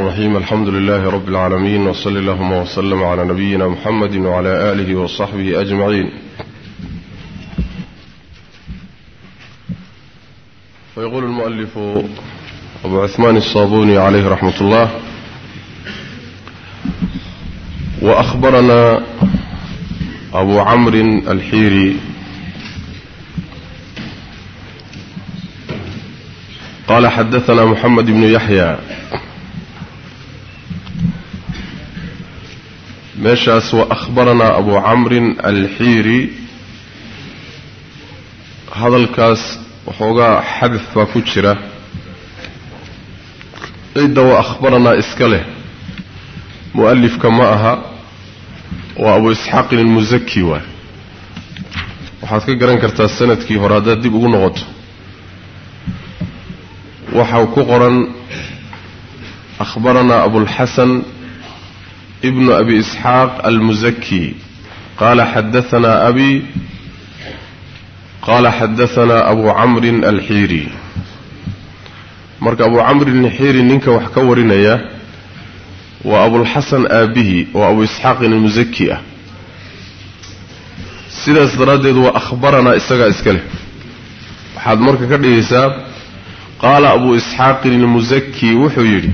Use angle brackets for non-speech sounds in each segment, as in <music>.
الرحيم الحمد لله رب العالمين وصل اللهم وسلم على نبينا محمد وعلى آله وصحبه أجمعين فيقول المؤلف أبو عثمان الصابوني عليه رحمة الله وأخبرنا أبو عمرو الحيري قال حدثنا محمد بن يحيى meeshaas wa akhbaranaa abu camrin alxiiri. Hadalkaas waxoogaa xadaf baa ku jira. Cidda wa akhbaranaa iska leh. Mu'alifka ma aha. Waa abu isxaaqin almusaki waay waxaad ka garan kartaa sannadkii hore haddaad dib ugu noqoto. Waxaa ku qoran akhbaranaa abulxasan ibnu abi isxaaq almusaki qaala xadaanaa abi qaala xadaanaa abu camrin alxiiri marka abu camrin alxiiri ninka wax ka warinaya waa abulxasan aabihi oo abu isxaaqin almusaki ah sidaas daraaddeed waa akhbaranaa isagaa iska leh waxaad marka ka dhigaysaa qaala abu isxaaqin almusaki wuxuu yidhi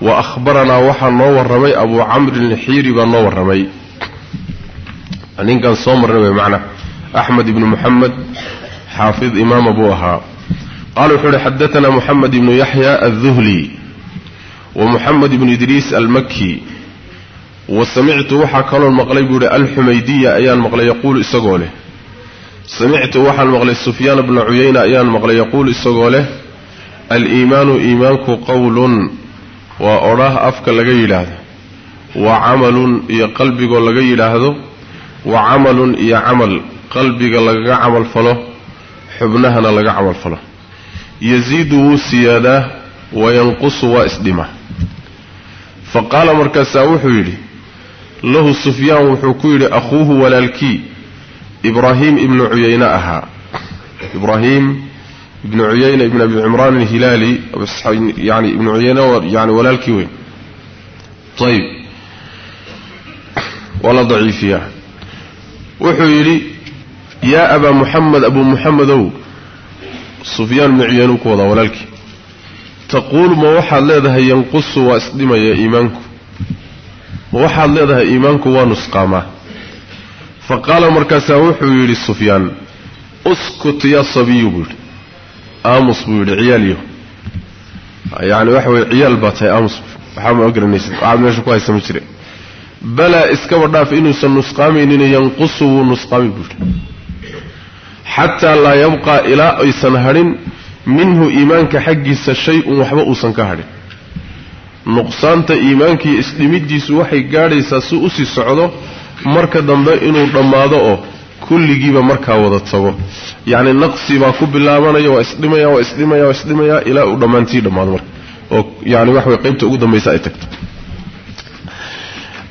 wa akhbaranaa waxaa noo warramay abu camrin alxiiri baa noo warramay. Ninkan soo marnay way macna. Axmed ibnu muxamed xaafid imaama buu ahaa. Qaala wuxuu uhi xadatanaa moxamed ibnu yaxya alduhli wa moxamed ibnu idriis almaki wa samictu waxaa kaloon maqlay buu ihi alxumaydiya ayaan maqlay yaquulu isagoo leh. Samictu waxaan maqlay sufyaan bna cuyayna ayaan maqlay yaquulu isagoo leh. Aliimaanu iimaanku qowlun waa odhaah afka laga yidhaahdo. Wa camalun iyo qalbigoo laga yidhaahdo. Wa camalun iyo camal qalbiga lagaga camal falo. Xubnahana laga camal falo. Yasiidu wuu siyaadaa wayanqusu waa isdhima. Fa qaala markaasaa wuxuu yidhi lahu sufyaan wuxuu ku yidhi akhuuhu walaalkii ibraahiim ibnu cuyayne ahaa. Ibraahiim ibnu cuyayna ibn abi cimraan alhilaali yani ibnu cuyayne yani walaalkii weyn. Ayib waa la daciifiyaa wuxuu yidhi yaa abaa muxamed abuu muxamedow sufyaan ibnu cuyayne ku wadaa walaalkii. Taquulu ma waxaad leedahay yanqusu waa isdhimaya iimaanku. Ma waxaad leedahay iimaanku waa nusqaamaa. Fa qaala markaasaa wuxuu yidhi sufyaan uskut yaa sabiyu buu yidhi aamus buu yidhi ciyaalyo yani waxa weye ciyaal baa tahay aamus waxaa ma garanaysid waxaad meesha ku haysa ma jire. Balaa iskaba dhaaf inuusan nusqaamaynin yanqusu wuu nusqaami buu yidhi. Xataa laa yabqaa ilaa aysan hadhin minhu iimaanka xaggiisa shay-un waxba uusan ka hadhin nuqsaanta iimaankiiyo isdhimiddiisu waxay gaadhaysaa si u sii socdo marka dambe inuu dhammaado oo kulligiiba markaa wada tago. Yacni naqsi baa ku bilaabanaya waa isdhimaya waa isdhimaya waa isdhimaya ilaa uu dhammaantii dhammaado marka. Oo yani waxa way qaybta ugu dambaysa ay tagto.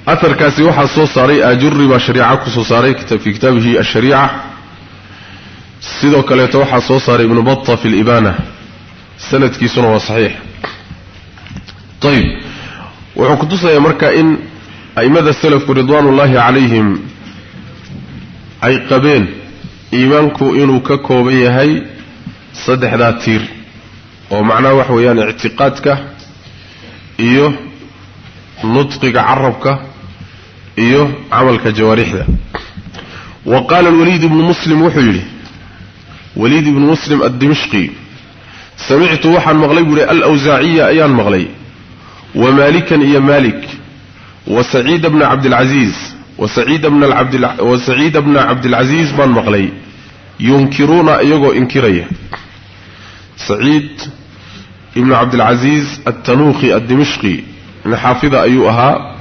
Aharkaasi waxaa soo saaray ajuri baa shariica ku soo saaray fii kitaabihi ashariica sidoo kaleeto waxaa soo saaray ibnu bata fi libana sanadkiisuna waa saxiix. Ayib wuxuu kutusayaa marka in a'immada salafku ridwaan calayhim ay qabeen iimaanku inuu ka kooban yahay saddexdaa tiir oo macnaha waxa weeyaan ictiqaadka iyo nudqiga carabka iyo camalka jawaarixda. Wa qaala alwaliid ibnu muslim wuxuu yidhi waliid ibnu muslim addimishqi samictu waxaan maqlay buu ihi alawsaaciya ayaan maqlay wa maalikan iyo maalik wa saciida bna cabdilcasiis wasaciida bna cabdilcasiis baan maqlay. Yunkiruuna iyagoo inkiraya. Saciid ibnu cabdilcasiis altanuuqi addimishqi nin xaafida ayuu ahaa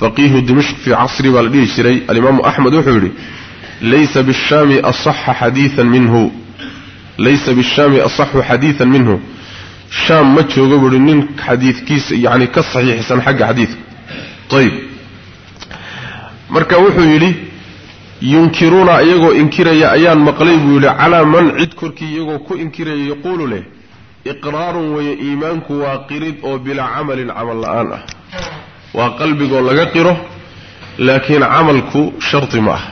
faqiihu dimishq fii casri baa la dhihi jiray. Alimaamu axmed wuxuu yidhi laysa bishaami asaxa xadiian minhu. Laysa bishaami asaxu xadiidan minhu. Shaam ma jooga buuhi nin xadiidkiisa yani ka saxiixsan xagga xadiidka. Ayib marka wuxuu yidhi yunkiruuna iyagoo inkiraya ayaan maqlay buu yidhi calaa man cid korkii iyagoo ku inkiraya yaquulu leh iqraarun weeye iimaanku waa qirid oo bilaa camalin camal la'aan ah. Waa qalbigoo laga qiro laakiin camalku shardi ma ah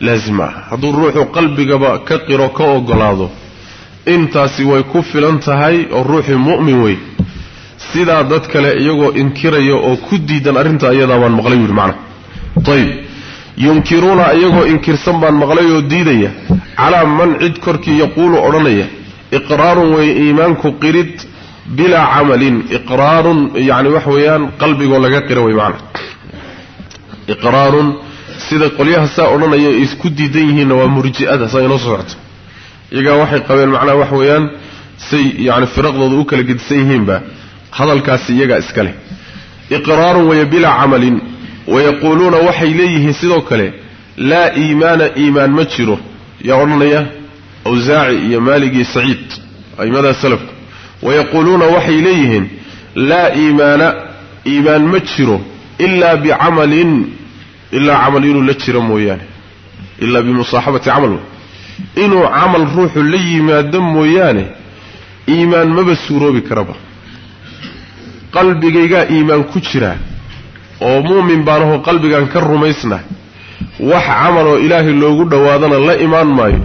laazim ma ah. Hadduu ruuxu qalbigaba ka qiro ka ogolaado intaasi way ku filan tahay oo ruuxii mu'min wey sidaa dad kale iyagoo inkiraya oo ku diidan arrinta iyadaa baan maqlay yidhi macna ayib yunkiruuna iyagoo inkirsan baan maqlay oo diidaya. Calaa man cid korkii yaquulu odhanaya. Iqraarun wey iimaanku qirid bilaa camalin. Iqraarun yani waxa weeyaan qalbigoo laga qira wey macna. Iqraarun sida qolyaha saa odhanaya ay isku diidan yihiinna waa murji'ada saa inoo soo socto iyagaa waxay qabeen macnaha waxa weeyaan say yani firaqdooda u kala gedisan yihiinba. Hadalkaasi iyagaa iska leh. Iqraarun weeye bilaa camalin wayaquuluuna waxay leeyihiin sidoo kale laa iimaana iimaan ma jiro yaa odhanaya awsaaci iyo maalig iyo saciid aimadaa salafku wayaquuluuna waxay leeyihiin laa iimaana iimaan ma jiro ilaa bicamalin ilaa camal inuu la jiro mooyaane ilaa bimusaaxabati camal inuu camal ruuxu la yimaado mooyaane iimaan maba suuroobi karaba qalbigaygaa iimaan ku jiraa oo muumin baanahoo qalbigaan ka rumaysnahay wax camaloo ilaahay loogu dhowaadana la imaan maayo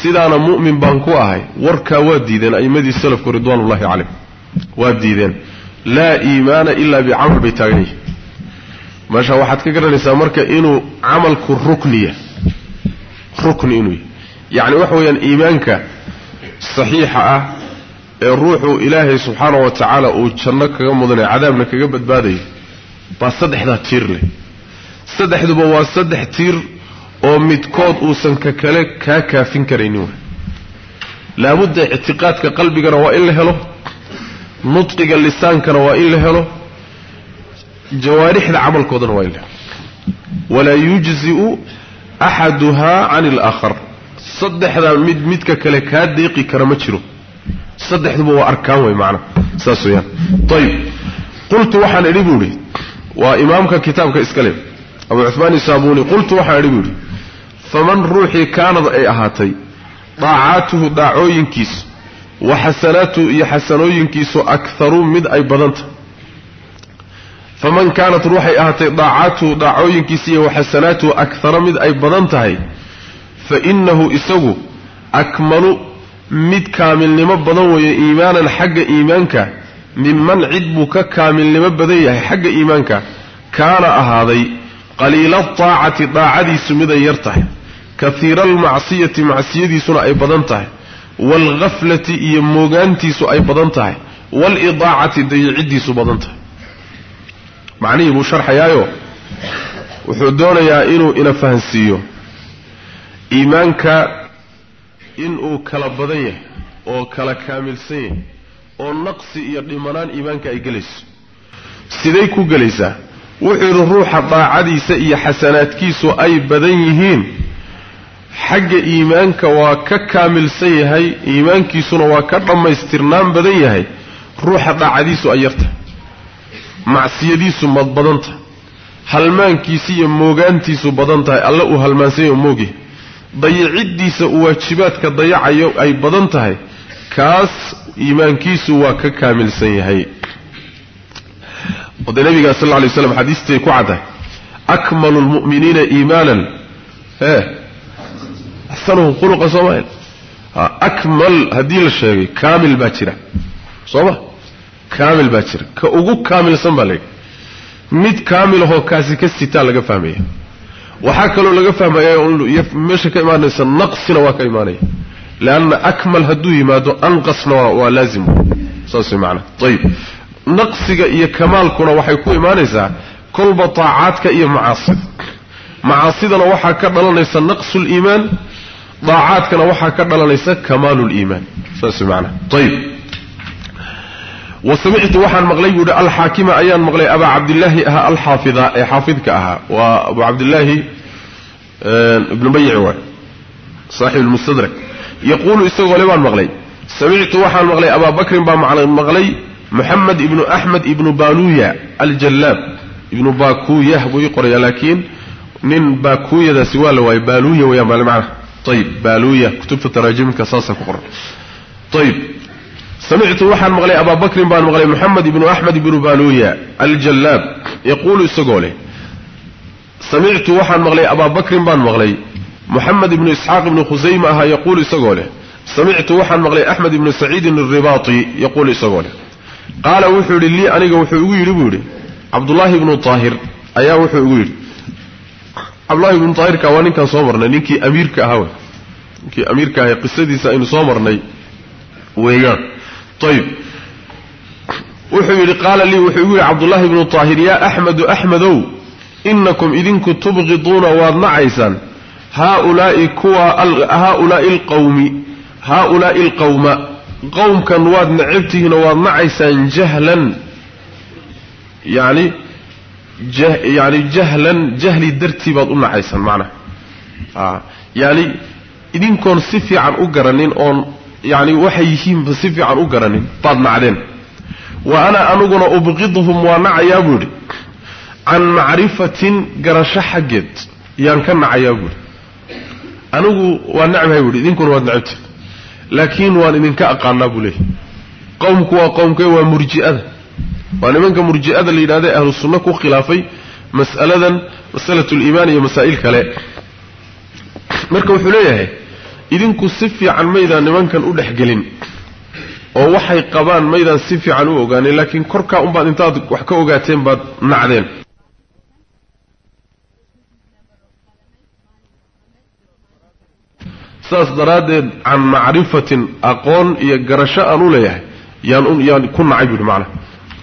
sidaana mu'min baan ku ahay. Warkaa waa diideen a'immadii salafku ridwaanullahi calayhim waa diideen. Laa iimaana ilaa bicamal bay taagan yihiin meesha waxaad ka garanaysaa marka inuu camalku rukniya rukni inuu yahy yacni waxa weeyaan iimaanka saxiixa ah ee ruuxu ilaahay subxaana wa tacaala uu janno kaga mudanay cadaabna kaga badbaadayo baa saddexdaa tiir leh. Saddexduba waa saddex tiir oo midkood uusan ka kale kaa kaafin karaynin wa laabudda ictiqaadka qalbigana waa in la helo. Nudqiga lisaankana waa in la helo. Jawaarixda camalkoodana waa in la helo. Walaa yujzi'u axaduhaa can alaakhar saddexdaa mid midka kale kaa deeqi kara ma jiro. Saddexduba waa arkaan wey macana saas weyaan ayib qultu waxaan idhi buu idhi waa imaamka kitaabka iska le abu cuhmaan isaabuni qultu waxaan idhi buu idhi faman ruuxii kaanad ay ahaatay daacaatuhu daacooyinkiisu wa xasanaatuhu iyo xasanooyinkiisu akharu mid ay badanta faman kaanat ruuxay ahaatay daacaatuhu daacooyinkiisa iyo wa xasanaatuhu akhara mid ay badan tahay fa innahu isagu akmalu mid kaamilnimo badan weeye iimaanan xagga iimaanka minman cid buu ka kaamilnimo badan yahay xagga iimaanka kaana ahaaday qaliila taacati daacadiisu miday yar tahay. Kaiira almacsiyati macsiyadiisuna ay badan tahay. Waalghaflati iyo moogaantiisu ay badan tahay. Waalidaacati dayiciddiisu badan tahay. Macnihii buu sharxayaayo. Wuxuu doonayaa inuu ina fahansiiyo. Iimaanka inuu kala badan yahay oo kala kaamilsan yahay oo naqsi iyo dhimanaan iimaanka ay gelayso. Siday ku gelaysaa wuxuu yidhi ruuxa daacadiisa iyo xasanaadkiisu ay badan yihiin. Xagga iimaanka waa ka kaamilsan yahay iimaankiisuna waa ka dhammaystirnaan badan yahay. Ruuxa daacadiisu ay yartahay macsiyadiisu mad badan tahay halmaankiisi iyo moogaantiisu badan tahay. Alle uu halmaansanya oo moogyahay dayiciddiisa uu waajibaadka dayacayo ay badan tahay. Kaas iimaankiisu waa ka kaamilsan yahay. Ode nabiga sal lla lay slam xadiistay ku caddahay akmalu lmu'miniina iimaanan. E axsanuhum khuluqa soomaalia akmal haddii la sheegay kaamil baa jira. Soo ma? Kaamil baa jira. Ka ugu kaamilsan baa layidhi mid kaamilahoo kaasi ka sitaa laga fahmaya. Waxaa kaloo laga fahmaya meesha ka imaanaysa naqsina waa ka imaanaya leanna akmal hadduu yimaado anqasna waa laazim saas way macanaa ayib naqsiga iyo kamaalkuna waxay ku imaanaysaa kolba taacaadka iyo macaasida macaasidana waxaa ka dhalanaysa naqsu liimaan daacaadkana waxaa ka dhalanaysa kamaalu liimaan saas way macanaa ayib wasamictu waxaan maqlay buuhi alxaakima ayaan maqlay abaa cabdillaahi ahaa alxaafida ee xaafidka ahaa waa abu cabdillaahi ibnu bayici waay saaxib lmustadrak yaquulu isagoo le baan maqlay samictu waxaan maqlay abaa bakrin baa maqlay moxamed ibnu axmed ibnu baluya aljallaab ibnu bakuyah buu ii qoraya laakiin nin bakuyadaasi waa la waayay baluya weyaan baa macna ayib baluya kutubta taraajimka saasa ku qoran ayib samictu waxaan maqlay abaa baan maqlay moxamed ibnu axmed ibnu baluya aljallaab yaquulu isagoo leh samictu waxaan maqlay abaa baan maqlay moxamed ibnu isxaaq ibnu khusayma ahaa yaquulu isagoo leh. Samictu waxaan maqlay axmed ibnu saciidin alribaati yaquulu isagoo leh. Qaala wuxuu yidhi lii aniga wuxuu igu yidhi buu yidhi cabdullaahi ibnu taahir ayaa wuxuu igu yidhi. Cabdullahi ibnu taahirka waa ninkaan soo marnay ninkii amiirka ahaa ninkii amiirka ahay qisadiisa aynu soo marnay weeyaan ayib wuxuu yidhi qaala lii wuxuu igu yidhi cabdullaahi ibnu idinku tubqiduuna waad nacaysaan haaulaai kuwa haaulaai alqawmi haaulaai alqawma qowmkan waad necabtihiinoo waad nacaysaan jahlan yani yani jahlan jahli dartii baad u nacaysaan macnaha yani idinkoon si fiican u garanin oon yani waxay yihiinba si fiican u garanin baad nacdeen wa ana aniguna ubqiduhum waa nacayaa buu idhi can macrifatin garasho xaggeed yaan ka nacayaa buuhi anigu waa necbahay buuhi idinkuna waad necabtiin laakiin waan idinka aqaanaa buu leeyahy qowmku waa qowmkee waa murji'ada. Waa nimanka murji'ada la yidhahda ahlu sunno ku khilaafay mas'aladan masalatu liimaan iyo masaa'il kale. Marka wuxuu leeyahay idinku si fiican maydaan nimankan u dhexgelin oo waxay qabaan maydaan si fiican u ogaanin laakiin korkaa unbaad intaad wax ka ogaateen baad nacdeen saas daraaddeed can macrifatin aqoon iyo garasho aan u leeyahay yaan yaan ku nacay buuhi macnaha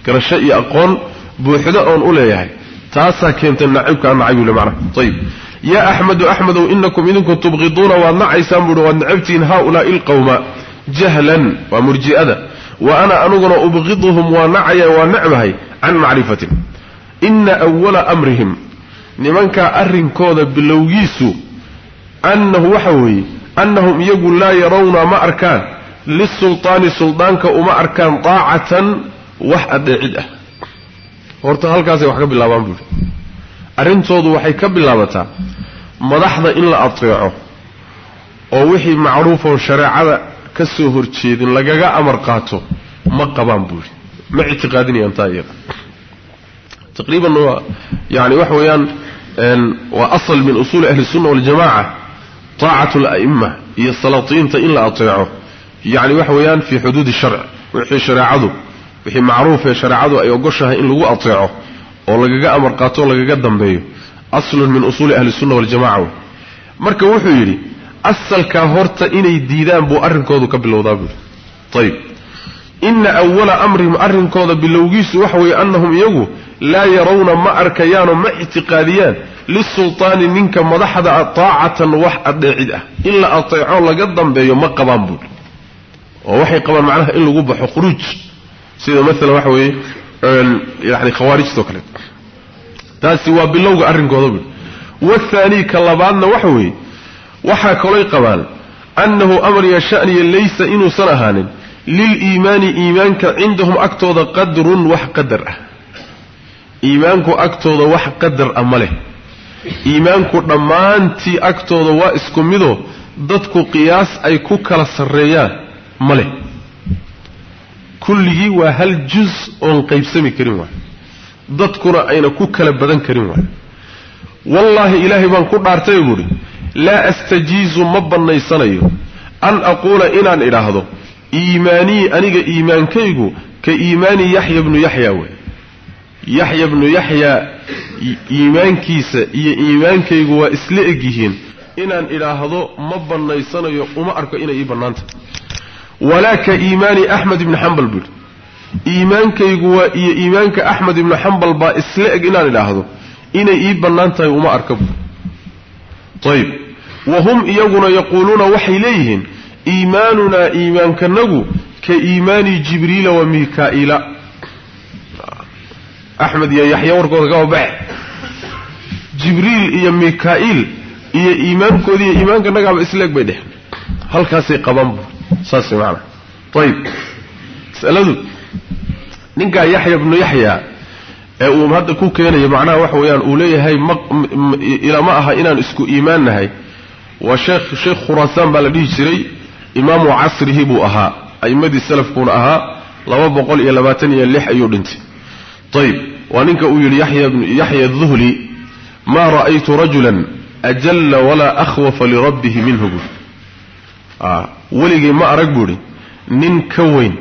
garasho iyo aqoon buuxdo oon u leeyahay. Taasaa keentay nacibkaan nacay buuhi macnaha ayib yaa axmedu axmedow inakum idinku tubqiduuna waad nacaysaan buuhi waad necabtihiin haaulaai alqawma jahlan waa murji'ada. Wa ana aniguna ubqiduhum waa nacaya waa necbahay can macrifatin. Ina awala amrihim. Nimankaa arrinkooda bilowgiisu annahu waxa weeye annahum iyagu laa yarawna ma arkaan. Lisultaani suldaanka uma arkaan daacatan wax adheecid ah. Horta halkaasay wax ka bilaabaan buuhi arrintoodu waxay ka bilaabataa madaxda in la ateeco oo wixii macruufoon shareecada ka soo horjeedin lagaga amar qaato ma qabaan buuhi ma ictiqaadinayaan taa iyada taqriiban waa yani waxa weeyaan waa asal min usuuli ahli sunna waljamaca taacatu ala'ima iyo salaatiinta in la ateeco. Yacni waxa weeyaan fii xuduudi sharc wixii shareecadu wixii macruuf ee shareecadu ay ogoshahay in lagu ateeco oo lagaga amar qaato o lagaga dambeeyo. Aslun min usuuli ahli sunna waljamaca wey. Marka wuxuu yidhi asalkaa horta inay diidaan buu arrinkoodu ka bilowdaa buuhi ayib ina awala amrihim arrinkooda bilowgiisu waxa weeye annahum iyagu laa yarawna ma arkayaanoo ma ictiqaadiyaan. Lisultaani ninka madaxda a taacatan wax adheecid ah. In la ateeco laga dambeeyo ma qabaan buuhi oo waxay qabaan macnaha in lagu baxo khuruuj. Sida maalan waxa weeye yani khawaarijtao kale. Taasi waa bilowga arrinkooda buui wathaanii ka labaadna waxa weeye waxaa kalooy qabaan annahu amriya shaniya laysa inuusan ahaanin liliimaani iimaanka cindahum agtooda qadrun wax qadar ah iimaanku agtooda wax qadar ah ma leh iimaanku dhammaantii agtooda waa isku midoo dadku qiyaas ay ku kala sarreeyaan ma leh kulligii waa hal juz oon qaybsami karin waay dadkuna ayna ku kala badan karin waay wallaahi ilaahay baan ku dhaartay buuhi laa astajiizu ma bannaysanayo an aquula inaan idhaahdo iimaanii aniga iimaankaygu ka iimaani yaxya bnu yaxya wey yaxya bnu yaxya iimaankiisa iyo iimaankaygu waa isla egyihiin. Inaan idhaahdo ma bannaysanayo uma arko inay ii bannaantah walaa ka iimaani axmed ibni xambal buuhi iimaankaygu waa iyo iimaanka axmed ibnu xambal baa isla eg inaan idhaahdo inay ii bannaan tahay uma arka buui ayib wa hum iyaguna yaquuluuna waxay leeyihiin iimaanunaa iimaankanagu ka iimaani jibriila wa mikaa'iila axmed iyo yaxya warkooda kama baxe jibriil iyo mikaa'iil iyo iimaankoodi iyo iimaankanagaaba isleeg bay dheh halkaasay qabaan bu saas maanaa ayib masaladu ninkaa yaxya bnu yaxya ee uu hadda ku keenayo macnaha waxa weeyaan uu leeyahay ilama aha inaan isku iimaan nahay waa sheekh sheekh khuraasaan baa la dhihi jiray imaamu casrihi buu ahaa a'immadii salafkuuna ahaa laba boqol iyo labaatan iyo lix ayuu dhintay. Ayib waa ninka uu yidhi yaxya duhli maa ra'aytu rajulan ajalla walaa akhwafa lirabbihi minhu. Buui weligay ma arag buuhi nin ka weyn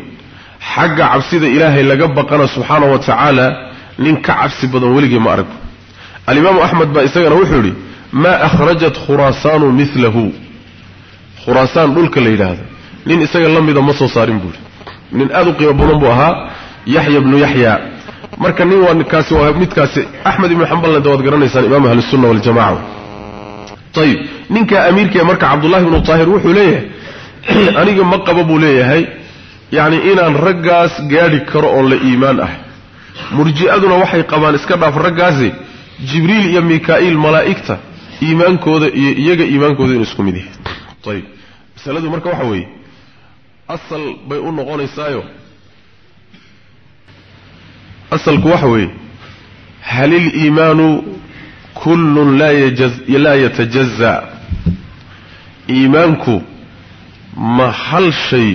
xagga cabsida ilaahay laga baqana subxaana wa tacaala nin ka cabsi badan weligay ma arag. Alimaamu axmed baa isagana wuxuu yidhi maa akhrajat khuraasaanu milahu khuraasaan dhulka la yidhaahdo. Nin isaga la mida ma soo saarin buuhi nin aad u qiimo badan buu ahaa yaxya bnu yaxya marka nin waa kaasi waa midkaasi axmed ibnu xambalna de waad garanaysaan imaam ahlisunna waljamaca ayib ninka amiirkee marka cabdullahi ibnu taahir wuxuu leeyahay <clears throat> aniga ma qaba buu leeyahay yacni inaan raggaas gaadhi karo oo la iimaan ah. Murji'aduna waxay qabaan iska dhaaf raggaasi jibriil iyo mikaa'iil malaa'igta iimaankooda iyo iyaga iimaankooda inuu isku mid yahay ayib masaladu marka waxa weeye asal bay u noqonaysaayo. Asalku waxa weeye hal iliimaanu kullun laa yatajaza iimaanku ma hal shay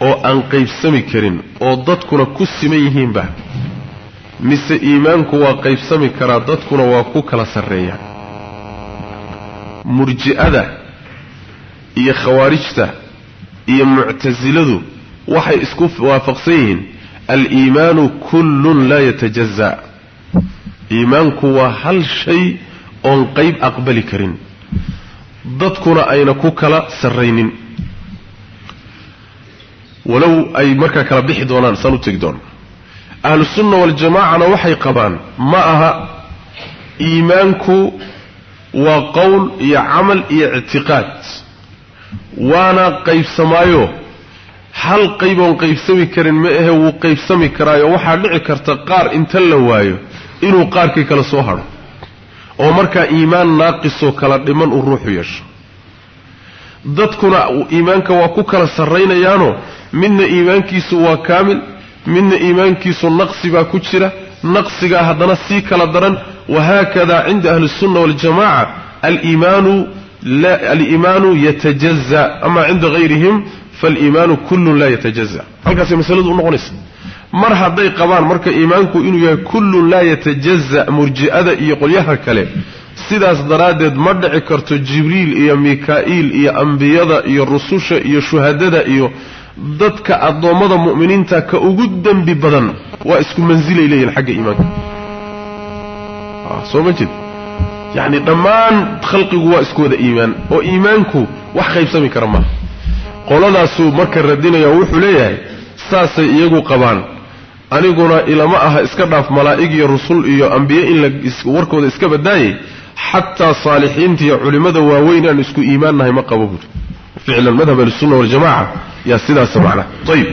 oo aan qaybsami karin oo dadkuna ku siman yihiinba mise iimaanku waa qaybsami karaa dadkuna waa ku kala sarreeyaan murji'ada iyo khawaarijta iyo muctasiladu waxay isku waafaqsan yihiin aliimaanu kullun laa yatajaza iimaanku waa hal shay oon qayb aqbali karin. Dadkuna ayna ku kala sarraynin. Walow ay markaa kala bixi doonaan saan u tegi doona ahlusunna waljamaacana waxay qabaan ma aha iimaanku waa qowl iyo camal iyo ictiqaad waana qaybsamaayo. Hal qayboon qaybsami karin ma ahe wuu qaybsami karaayo. Waxaa dhici karta qaar inta la waayo inuu qaarkii kale soo hadho oo markaa iimaan naaqisoo kala dhiman uu ruuxu yeesho. Dadkuna iimaanka waa ku kala sarraynayaano. Midna iimaankiisu waa kaamil midna iimaankiisu naqsi baa ku jira. Naqsigaa haddana sii kala daran. Wahaakadaa cinda ahli sunna waljamaca aliimaanu yatajaza ama cinda hayrihim faaliimaanu kullun laa yatajaza halkaasay masaladu u noqonaysa mar hadday qabaan marka iimaanku inuu yahay kullun laa yatajaza murji'ada iyo qolyaha kale sidaas daraaddeed ma dhici karto jibriil iyo mikaa'iil iyo ambiyada iyo rususha iyo shuhadada iyo dadka addoommada mu'miniinta ka ugu dembi badan waa isku mansilay leeyihiin xagga iimaanka soo ma jeed yacni dhammaan khalqigu waa isku wada iimaan oo iimaanku wax qaybsami kara maaha qoladaasuu marka radinaya wuxuu leeyahay saasay iyagu qabaan. Aniguna ilama aha iska dhaaf malaa'ig iyo rusul iyo ambiye in la warkooda iska badaayay xataa saalixiinta iyo culimmada waaweyn aan isku iimaannahay ma qabo buuri. Ficlan madhab ahlisunna waljamaca yaa sidaasa macnaha ayib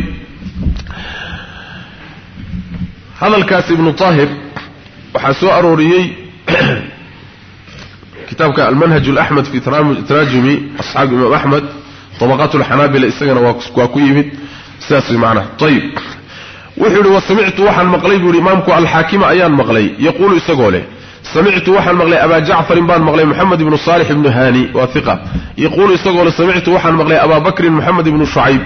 hadalkaas ibnu taahir waxaa soo arooriyey <clears throat> kitaabka almanhaj laxmed fi tarajumi asxaabi imaam axmed abaqaat lxanaabila isagana waa ku yimid. Sidaas manaa ayib wuxuu ihi wasamictu waxaan maqlay buu ihi imaamku alxaakima ayaan maqlay. Yaquulu isagoo leh samictu waxaan maqlay abaa jacfarin baan maqlay moxamed ibnu saalix ibnu haani waa iqa yaquulu isagoo le samictu waxaan maqlay abaa bakrin moxamed ibnu shucayb.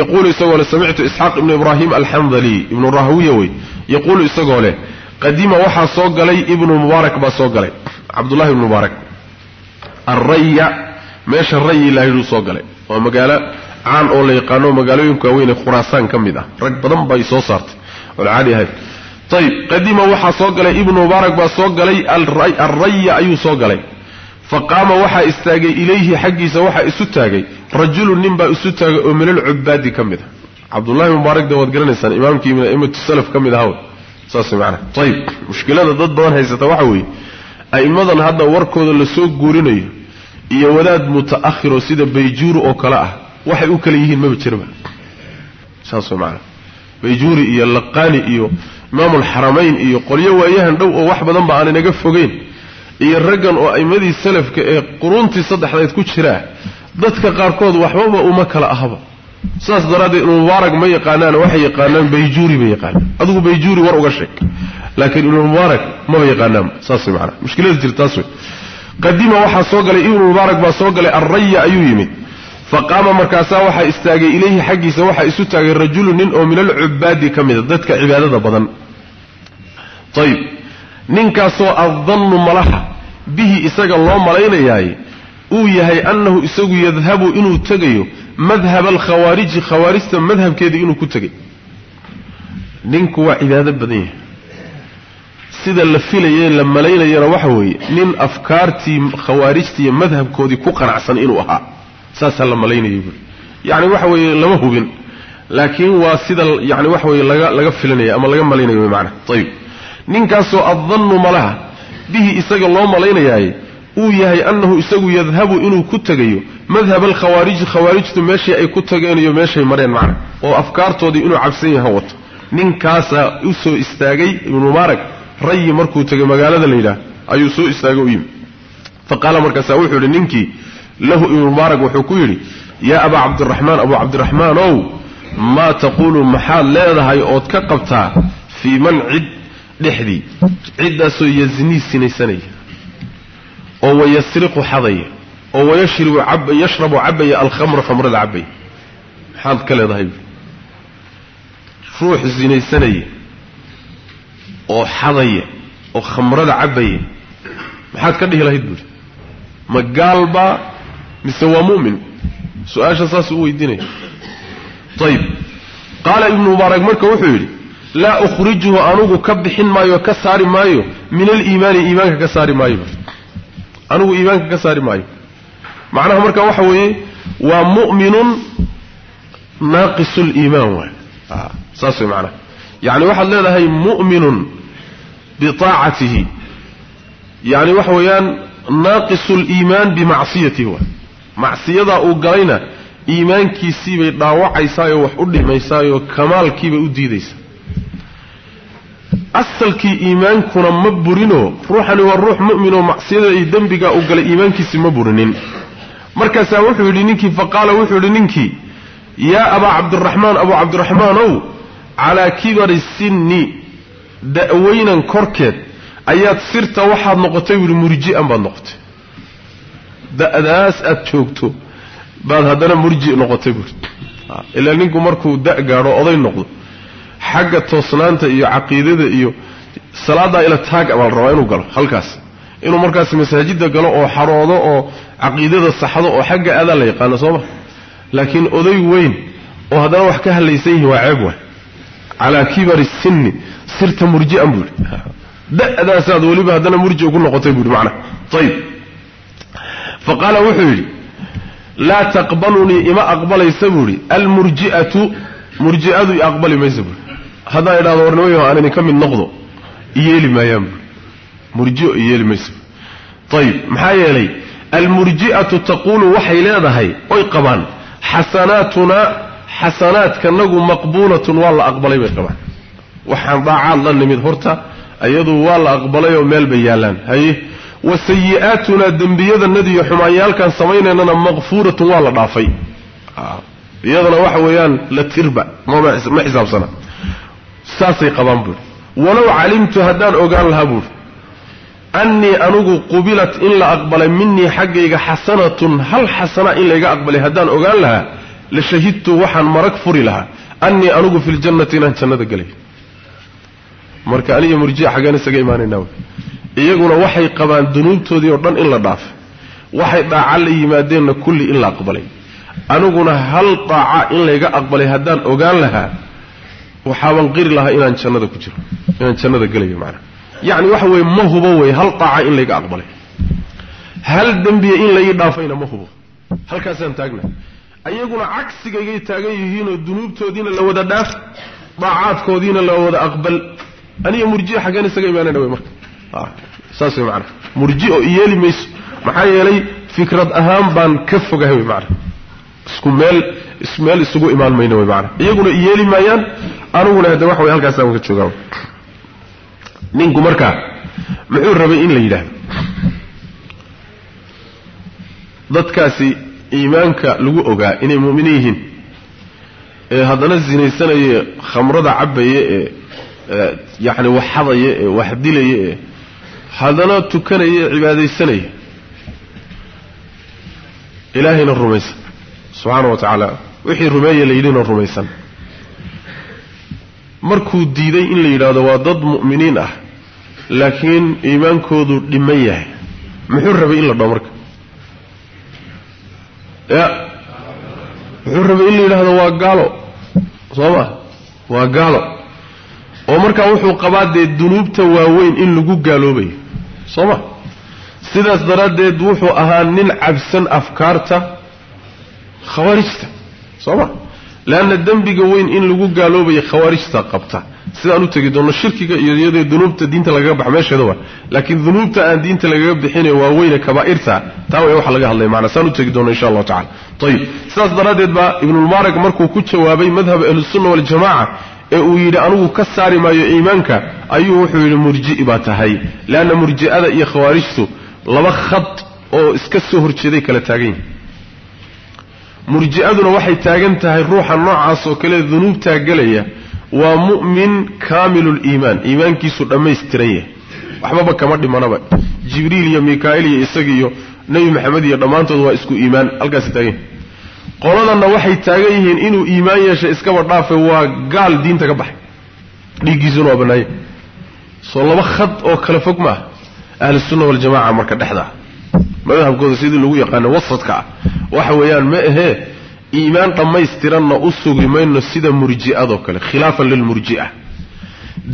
Yaquulu isagoo le samictu isxaaq ibnu ibraahim alxandali ibnu rahwiya wey. Yaquulu isagoo leh qadima waxaa soo galay ibnu mubaarak baa soo galay. Cabdullahi ibnu mubaarak arraya meesha rayi ilaahiduu soo galay. Waa magaalo caan oo la yaqaano magaalooyinka waaweyn ee khuraasaan ka mid ah. Rag badan bay soo saartay. Oon caadi ahayn ayib qadima waxaa soo galay. Ibnu mubaarak baa soo galay. Alraya ayuu soo galay. Fa qaama waxaa istaagay ilayhi xaggiisa waxaa isu taagay. Rajulun nin baa isu taagay oo min alcubaadi ka mid ah. Cabdullahi mubaarak de waad garanaysaan imaamkii min salaf ka mid ahaw saas macana ayib mushkilada dad badan haysata waxa weeye. A'immadan hadda warkooda la soo guurinayo iyo wadaad muta'ahiroo sida bayjuuri oo kale ah waxay u kala yihiin maba jiraba. Saas way macana bayjuuri iyo laqaani iyo imaamulxaramayn iyo qolyo waayahan dhow oo wax badan ba aan inaga fogeyn iyo raggan oo a'immadii salafka ee quruuntii saddexdeed ku jiraa dadka qaarkood waxbaba uma kala ahaba. Saas daraaddeed ibnu ma yaqaanaan waxay yaqaanaan bayjuuri bay yaqaanaan. Adigu bayjuuri war uga sheeg laakiin ibnu maba yaqaanaan. Saas way macana mushkilada jirta taas wey qadima waxaa soo galay ibnu mubaarak baa soo galay alraya ayuu yimid. Fa qaama markaasaa waxaa istaagay ilayhi xaggiisa waxaa isu taagay rajulu nin oo min alcubaadi ka mida dadka cibaadada badan. Ayib ninkaasoo addannu malaha bihi isaga loo malaynayaay uu yahay annahu isagu yadhabu inuu tegayo madhaba alkhawaariji khawaarijta madhabkeedii inuu ku tegay. Ninku waa cibaado badan yahay sida la filaye la malaynayana waxa weeye nin afkaartii khawaarijta madhabkoodii ku qanacsan inuu ahaa. Saasaa la malaynayay. Buui yacni waxa weeye lama hubin. Laakiin waa sida yani waxa weye laga laga filanaya ama laga malaynayo wy maanaa ayib ninkaasoo addannu malaha bihi isaga loo malaynayaay uu yahay annahu isagu yadhabu inuu ku tegayo. Madhab alkhawaariji khawaarijtu meeshii ay ku tageen iyo meeshay mareen macna. Oo afkaartoodii inuu cabsan yaha wato. Ninkaasaa u istaagay ibnu mubaarak rayi markuu tegay magaalada la yidhaah ayuu soo istaagay u yimi. Fa qaala markaasaa wuxuu yidhi ninkii lahu ibnu mubaarak wuxuu ku yidhi yaa abaa cabdiraxmaan abuu cabdiraxmaan ow maa taquulu maxaad leedahay ood ka qabtaa fii man cid dhexdii? Ciddaasoo yaznii sinaysanaya oo wayasriqu xadaya oo wayashribu yashrabu cabaya alkhamra khamrada cabaya maxaad ka leedahay? Ruux sinaysanaya oo xadaya oo khamrada cabaya maxaad ka dhihi lahayd buuri? Ma gaalbaa mise waa mu'min su'aasha saasuu u weydiinaya ayib qaala ibnu mubaarak marka wuxuu yidhi laa ukhrijuhu anugu ka bixin maayo ka saari maayo min aliimaani iimaanka ka saari maayo. Anugu iimaanka ka saari maayo. Macnaha marka waxa weeye waa mu'minun naaqisu liimaan waay. Saas way macnaha yacni waxaad leedahay mu'minun biaacatihi yani waxa weeyaan naaqisu liimaan bimacsiyatihi waay macsiyadaa uu galayna iimaankiisiibay dhaawacaysaayoo wax u dhimaysaayoo kamaalkiibay u diidaysaa asalkii iimaankuna ma burinoo ruuxani waa ruux mu'minoo macsiyada iyo dembigaa uu galay iimaankiisi ma burinin. Markaasaa wuxuu yidhi ninkii faqaala wuxuu yidhi ninkii yaa abaa cabdiraxmaan abuu cabdiraxmaanow calaa kibari sinni da'weynan korkeed ayaad sirta waxaad noqotay buuhi murji'an baad noqotay. Da'daas aad joogto baad haddana murji noqotay buuhi ilaa ninku markuu da' gaadho oday noqdo. Xagga toosnaanta iyo caqiidada iyo salaadaa ila taag baa la rabaa inuu galo halkaas. Inuu markaas masaajida galo oo xaroodo oo caqiidada saxdo oo xagga aadaa la yaqaano sooma laakiin oday weyn oo haddana wax ka hadlaysan yihi waa ceeb waay calaa kibari sinni sirta murji'an buuhi da'daasaad weliba haddana murji ugu noqotay buuhi macnaha ayib fa qaala wuxuu yidhi laa taqbalunii ima aqbalaysa buuhi almurji'atu murji'adu i aqbali maysa buuhi haddaan idhahdo warnimayo aan idinka mid noqdo iyeeli maayaan buui murjio iyeeli maysa ayib maxaa yeelay almurji'atu taquulu waxay leedahay oy qabaan xasanaatunaa xasanaadkanagu maqbuulatun waa la aqbalay bay qabaan. Waxaan daacaad la nimid horta iyadu waa la aqbalay oo meel bay yaallaan haye wa sayi'aatunaa dembiyadanadiiyo xumaanyaalkaan samaynaynana maqfuuratun waa la dhaafay. Iyadana waxa weeyaan la tirba ma xisaabsana. Saasay qabaan buuri walow calimtu haddaan ogaan lahaa buuri annii anigu qubilat in la aqbalay minii xaggayga xasanatun hal xasana in layga aqbalay haddaan ogaan lahaa la waxaan marag furi lahaa annii anigu fi ljannati inaan jannada gelay marka aniga murjica xaggeen isaga imaanaynaa wy iyaguna waxay qabaan dunuubtoodii oo dhan in la dhaafay waxay dhaaca la yimaadeenna kulli in la aqbalay aniguna hal daaca in layga aqbalay haddaan ogaan lahaa waxaaban qiri lahaa inaan jannada ku jiro inaan jannada gelayo macnaha yacni waxa weeye ma hubo wey hal daaca in layga aqbalay hal dembiya in laii dhaafayna ma hubo halkaasaan taagna ayaguna cagsigaygay taagan yihiinoo dunuubtoodiina la wada dhaaf daacaadkoodiina la wada aqbal. Aniga murjia xaggeen isaga imaanayna wey marka. Saas wey macnaha. Murji oo iyeeli mayso. Maxaa yeelay fikrad ahaan baan ka fogahay wey macnaha. Isku meel meel isugu imaan mayno wey maanaa iyaguna iyeeli maayaan aniguna hadda waxa way halkaasaan ka joogaa ninku markaa muxuu rabay in la yidhaahdo? Dadkaasi iimaanka lagu ogaa inay mu'miniin yihiin. Ee haddana sinaysanaya khamrada cabaya ee yacni wax xadaya ee wax dilaya ee haddana tukanaya ee cibaadaysanaya ilaahayna rumaysan. Subxaana wa tacaala wixii rumeeya la yidhina rumaysan. Markuu diiday in la yidhaahdo waa dad mu'miniin ah laakiin iimaankoodu dhiman yahay. Muxuu rabay in la dhaho marka ya. Muxuu rabay in la yidhaahdo waa gaalo soo ma? Waa gaalo. Oo markaa wuxuu qabaa dee dunuubta waaweyn in lagu gaaloobayo soo ma? Sidaas daraaddeed wuxuu ahaa nin cabsan afkaarta khawaarijta soo ma? Leanna dembiga weyn in lagu gaaloobayo khawaarijta qabta sidaan u tegi doonno shirkiga iyo iyadoo dunuubta diinta lagaga bax meesheeda waa. Laakiin dunuubta aan diinta lagaga bixine waaweyne kabaa'irta. Taa way waxa laga hadlaya maanaa saan u tegi doonno insha allahu tacala ayib sidaas daraaddeed baa ibnulmubaarak markuu ku jawaabay madhab ahlusunna waljamaca ee uu yidhi anugu ka saari maayo iimaanka ayuu wuxuu yidhi murji'i baa tahay. Leanna murji'ada iyo khawaarijtu laba khad oo iska soo horjeeday kala taagan yihiin murji'aduna waxay taagan tahay ruuxa noocaas oo kale dunuubtaa gelaya waa mu'min kaamiluliimaan iimaankiisu dhammaystiran yahay waxbaba kama dhimanaba. Jibriil iyo mikaa'il iyo isaga iyo nebi maxamed iyo dhammaantood waa isku iimaan halkaasi taagan qoladanna waxay taagan yihiin inuu iimaan yeesha iskaba dhaafe waa gaal diinta ka baxay. Dhiiggiisuna waa bannaaya soo laba khad oo kale fog maaha ahlusunna waljamaca marka dhexdaa madhabkooda sidii lagu yaqaano wasadka ah waxa weeyaan ma ahee iimaan dhammaystiranna u sugi mayno sida murji'adoo kale khilaafan lilmurji'a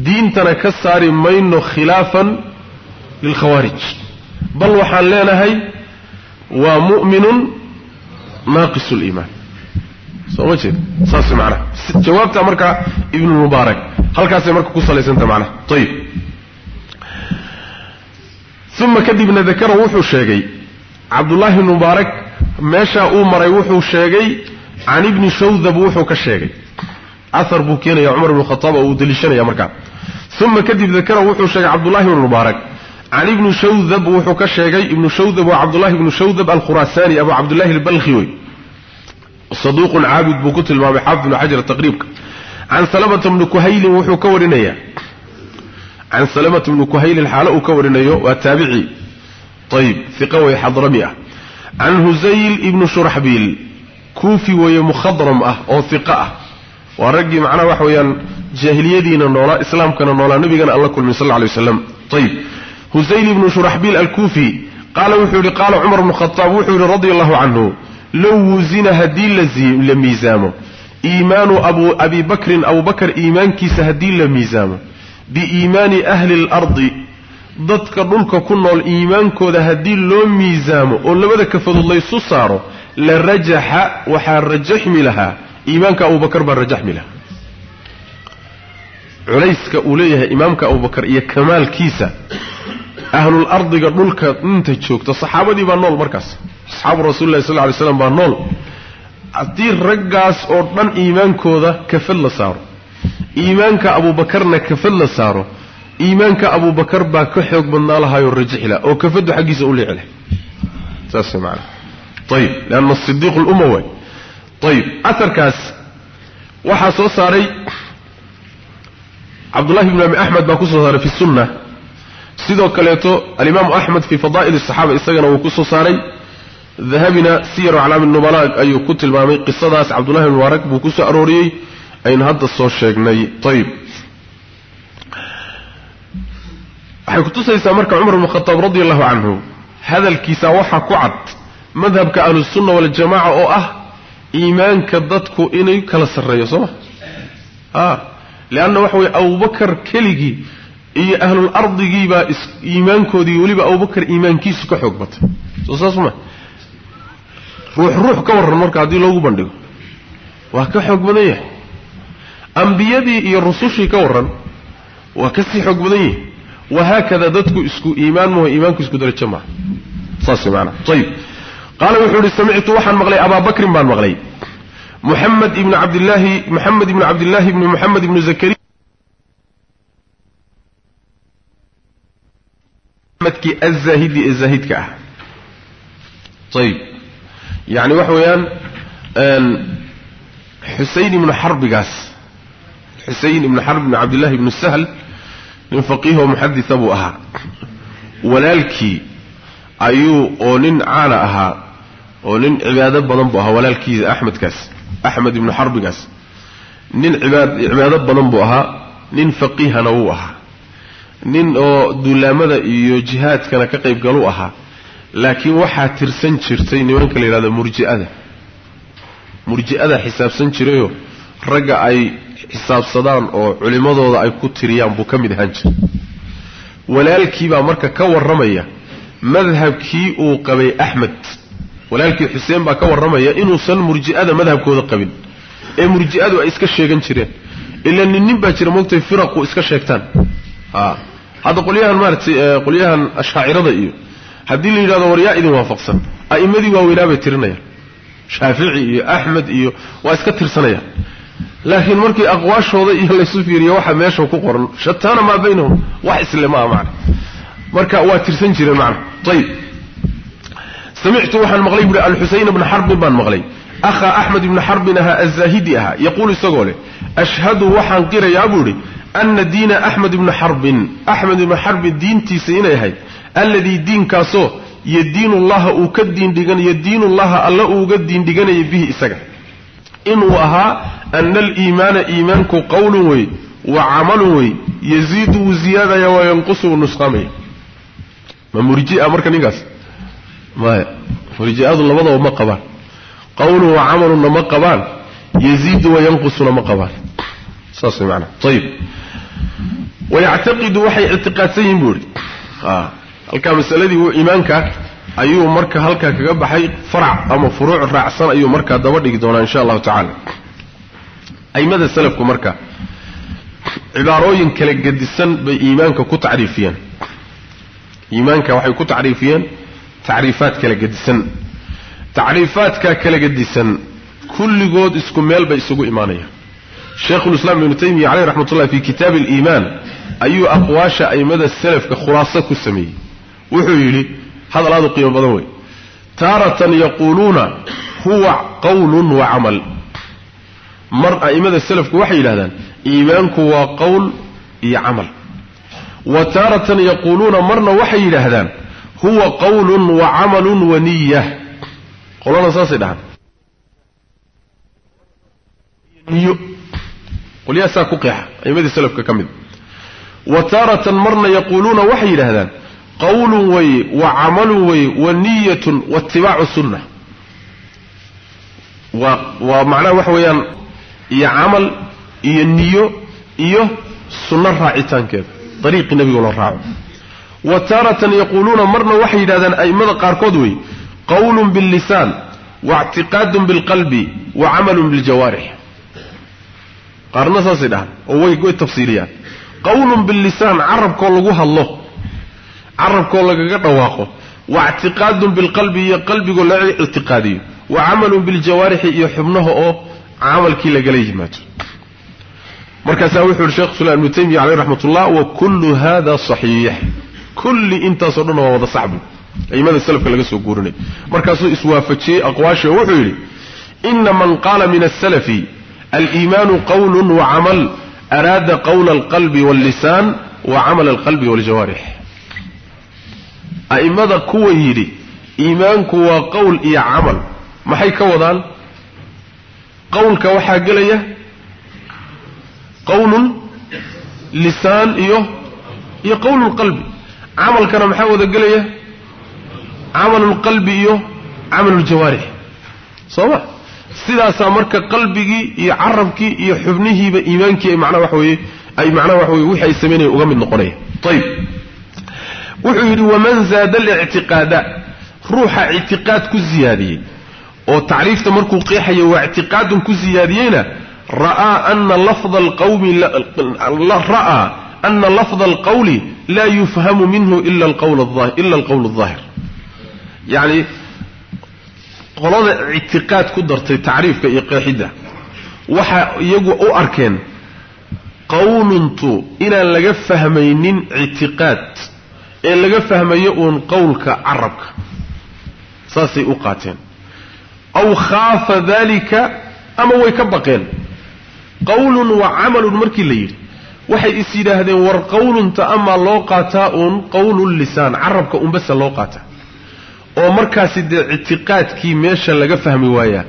diintana ka saari mayno khilaafan lilkhawaarij bal waxaan leenahay waa mu'minun naaqisu liimaan soo ma jeed? Saas macnaha jawaabta marka ibnulmubaarak halkaasay marka ku salaysanta macnaha ayib uma kadibna dakara wuxuu sheegay cabdullaahi ibnu mubaarak meeshaa uu maray wuxuu sheegay can ibni shawdab wuxuu ka sheegay ahar buu keenaya cumar ibnu khataab oo uu deliishanaya markaa uma kadib dakara wuxuu sheegay cabdullahi ibnu mubaarak can ibni shawdab wuxuu ka sheegay ibnu shawdab waa cabdullahi ibnu shawdab alkhuraasani abu cabdillahi albalkhi wey saduuqun caabid buu ku tilmaamay xaafid ibnu xajar taqriibka can salamata bni kuhaylin wuxuu ka warinayaa can salamata bni kuhaylin xaalo uu ka warinayo waa taabici ayib iqa wey xadrami ah can husayl ibnu shuraxbiil kuufi weeye mukhadram ah oo iqa ah. Waa raggii macnaha waxa weeyaan jaahiliyadiina noolaa islaamkana noolaa nabigana alla kulmin sal alay waslam ayib husayl ibnu shuraxbiil alkuufi qaala wuxuu yihi qaala cumar bnu khataab wuxuu yihi radia allahu canhu low wusina haddii la miisaamo iimaanu abi bakrin abubakar iimaankiisa haddii la miisaamo biiimaani ahli اlardi dadka dhulka ku nool iimaankooda haddii loo miisaamo oo labada kafadood laysu saaro la rajaxa waxaa rajaxmi lahaa. Iimaanka abubakar baa rajaxmi lahaa. Culayska uu leeyahay imaamka abubakar iyo kamaalkiisa ahlul ardiga dhulka inta joogta saxaabadii baa nool markaas. Asxaabu rasuulillahi sal ly slam baa nool. Haddii raggaas oo dhan iimaankooda kafad la saaro iimaanka abuubakarna kafad la saaro iimaanka abubakar baa ka xoog badnaa lahaayoo rajixi laha oo kafaddu xaggiisa u leeci lahay saas maana ayib leanna sidiiq lumma waay. Ayib aarkaas waxaa soo saaray cabdullahi bn abi axmed baa ku soo saaray fi sunna sidoo kaleeto alimaamu axmed fii fadaa'il asaxaaba isagana wuu ku soo saaray. Dahabina siyaru aclaami nubala ayuu ku tilmaamay qisadaas. Cabdullahi bn mubaarak buu ku soo arooriyey. Aynu hadda soo sheegnay. Ayib waxay kutusaysaa marka cumar bnu khataab radi allahu canhu hadalkiisa waxaa ku cad madhabka ahlusunna waljamaca oo ah iimaanka dadku inay kala sarreeyo soo ma? A leanna waxa weye abubakar keligii iyo ahlul ardigiibaa iimaankoodii weliba abubakar iimaankiisu ka xoog batay. Soo saas ma? Ruux ruux ka warran marka haddii loogu bandhigo. Waa ka xoog badan yahay. Ambiyadii iyo rusushii ka warran waa ka sii xoog badan yihi wahaakada dadku isku iimaan maho iimaanku isku darajo maaha. Saas maanaa ayib qaala wuxuu ihi samictu waxaan maqlay abaa bakrin baan maqlay. Muxamed ibnu cabdillaahi moxamed ibnu cabdillaahi ibni moxamed ibnu zakariya. Mkii azaahidi ee zaahidka ah. Ayib yani waxa weeyaan xusein ibnu xarbigaas xusein ibnu xarb ibnu cabdillahi ibnu sahl nin faqiihoo muxadisa buu ahaa. Walaalkii ayuu oo nin caana ahaa oo nin cibaado badan buu ahaa walaalkiisa axmedkaas axmed ibnu xarbigaas. Nin cibaado badan buu ahaa nin faqiihana wuu ahaa. Nin oo duulaamada iyo jihaadkana ka qayb galu ahaa. Laakiin waxaa tirsan jirtay nimanka la yidhahdo murji'ada. Murji'ada xisaabsan jirayoo ragga ay xisaabsadaan oo culimmadooda ay ku tiriyaan buu ka mid ahaan jiray. Walaalkiibaa marka ka warramaya madhabkii uu qabay axmed walaalkii xuseen baa ka warramaya inuusan murji'ada madhabkooda qabin. Ee murji'adu ay iska sheegan jireen. Ila nin nin baa jira moogtay firaqu iska sheegtaan. Hadda qolyahan maaratay qolyahan ashaacirada iyo haddii la yidhahdo war yaa idin waafaqsan. A'immadii waaweynaa bay tirinayaan. Shaafici iyo axmed iyo waa iska tirsanayaan. Laakiin markii aqwaashooda iyo laysu fiiriyo waxa meesha ku qoran shataana maa baynahum wax isle maaha macna. Marka waa tirsan jireen macna. Ayib samictu waxaan maqlay buuhi alxuseyn bna xarbin baan maqlay akha axmed ibna xarbin ahaa azaahidi ahaa yaquulu isagoo leh ashhadu waxaan qirayaa buu idhi ana diina axmed ibna xarbin axmed ibna xarbin diintiisa inay ahayd alladii diinkaasoo yadiinu llaha uu ka diindhigan yadiinu llaha alla uuga diindhiganaya bihi isaga inuu ahaa ana aliimaana iimaanku qowlun wey wa camalun wey yaziidu wuu ziyaadaya wa yanqusu wuu nusqaamaya ma murjia marka ninkaas maya murji'adu labadaba ma qabaan. Qowlun wa camalunna ma qabaan. Yaziidu wa yanqusuna ma qabaan. Saas way maanaa ayib wayactaqidu waxay ictiqaadsan yihiin buu ihi halkaa masaladii iimaanka ayuu marka halkaa kaga baxay farac ama furuuc raacsan ayuu markaa daba dhigi doonaa insha allahu tacaala. Aimada salafku marka cibaarooyin kala gedisan bay iimaanka ku tacriifiyeen iimaanka waxay ku tacriifiyeen tacriifaad kala gedisan. Tacriifaadka kala gedisan kulligood isku meel bay isugu imaanayaan. Sheikhulislaam ibnu taymiya caleyh raxmatullahi fi kitaabi aliimaan ayuu aqwaasha aimada salafka khulaaso ku sameeyey. Wuxuu yidhi hadal aad u qiimo badan wey. Taaratan yaquuluuna huwa qowlun wa camal. Mar a'imada salafku waxay yidhahdaan iimaanku waa qowl iyo camal. Wa taaratan yaquuluuna marna waxay yidhaahdaan huwa qowlun wa camalun wa niya qolana saasay dhahaan. Niyo ku qeexa a'imadii salafka ka mid. Wa taaratan marna yaquuluuna waxay yidhaahdaan qowlun weye wa camalun weye wa niyatun waitibaacu sunna. Waa waa macnaha waxa weeyaan iyo camal iyo niyo iyo sunno raacitaankeeda. Dariiqii nebigu la raaco wa taaratan yaquuluuna marna waxay yidhahdaan a'immada qaarkood wey qowlun billisaan waictiqaadun bilqalbi wa camalun biljawaarix qaarna saasay dhahaan oo way tafsiiriyaan. Qowlun billisaan carabkoo lagu hadlo carabkoo lagaga dhawaaqo wa ictiqaadun bilqalbi iyo qalbigoo laga ictiqaadiyo wa camalun biljawaarixi iyo xubnaha oo camalkii lagala yimaado markaasaa wuxuu yihi shekh islam ibnu taymiya caleyh raxmat wa kullu hada saxiix kulli intaasoo dhan waa wada sacbu aimada salafka laga soo guurinay. Markaasuu iswaafajiyey aqwaashii wuxuu yidhi ina man qaala min asalafi aliimaanu qowlun wa camal araada qowla alqalbi wallisaan wa camal alqalbi waljawaarix. A'immada kuwa yidhi iimaanku waa qowl iyo camal. Maxay ka wadaan? Qowlka waxaa gelaya qowlun lisaan iyo iyo qowlulqalbi camalkana maxaa wada gelaya? Camalulqalbi iyo camaluljawaarix soo ma sidaasaa marka qalbigii iyo carabkii iyo xubnihiiba iimaankii ay macnaha waxa weeye ay macnaha waxa weye wixii ay samaynayan uga mid noqonaya. Ayib wuxuu yidhi waman zaada alictiqaada ruuxa ictiqaad ku ziyaadiyey. Oo tacriifta markuu qeexaya waa ictiqaadun ku ziyaadiyeyna ra'aa ana lafda alqawmi ra'aa ana lafda alqawli laa yufhamu minhu ila alqawl aldaahir yacni qolada ictiqaad ku dartay tacriifka iyo qeexidda waxaa iyagu u arkeen qowluntu inaan laga fahmaynin ictiqaad ee laga fahmayo uun qowlka carabka saasay u qaateen aw khaafa dalika ama way ka baqeen qowlun wa camalun markii la yidhi waxay is yidhaahdeen war qowlunta amaa loo qaataa uun qowlun lisaan. Carabka unbasa loo qaataa oo markaasi dee ictiqaadkii meesha laga fahmi waayaa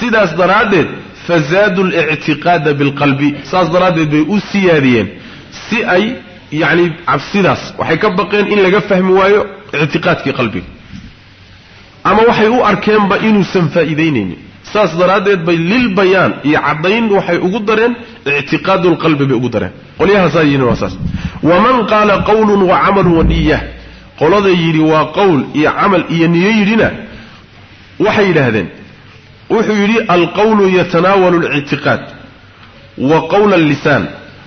sidaas daraaddeed fazaadu lictiqaada bilqalbi. Saas daraaddeed bay u siyaadiyeen si ay yacni cabsidaas waxay ka baqeen in laga fahmi waayo ictiqaadkii qalbiga ama waxay u arkeenba inuusan faa'iidaynaynin saas daraaddeed bay lil bayaan iyo caddayn waxay ugu dareen ictiqaadu lqalbi bay ugu dareen qolyahaasaa yidhin waa saas waman qaala qawlun wa camalun wa niya qolada yidhi waa qowl iyo camal iyo niyo yidhina waxay yidhaahdeen wuxuu yidhi alqawlu yatanaawalu اlictiqaad wa qawla اllisaan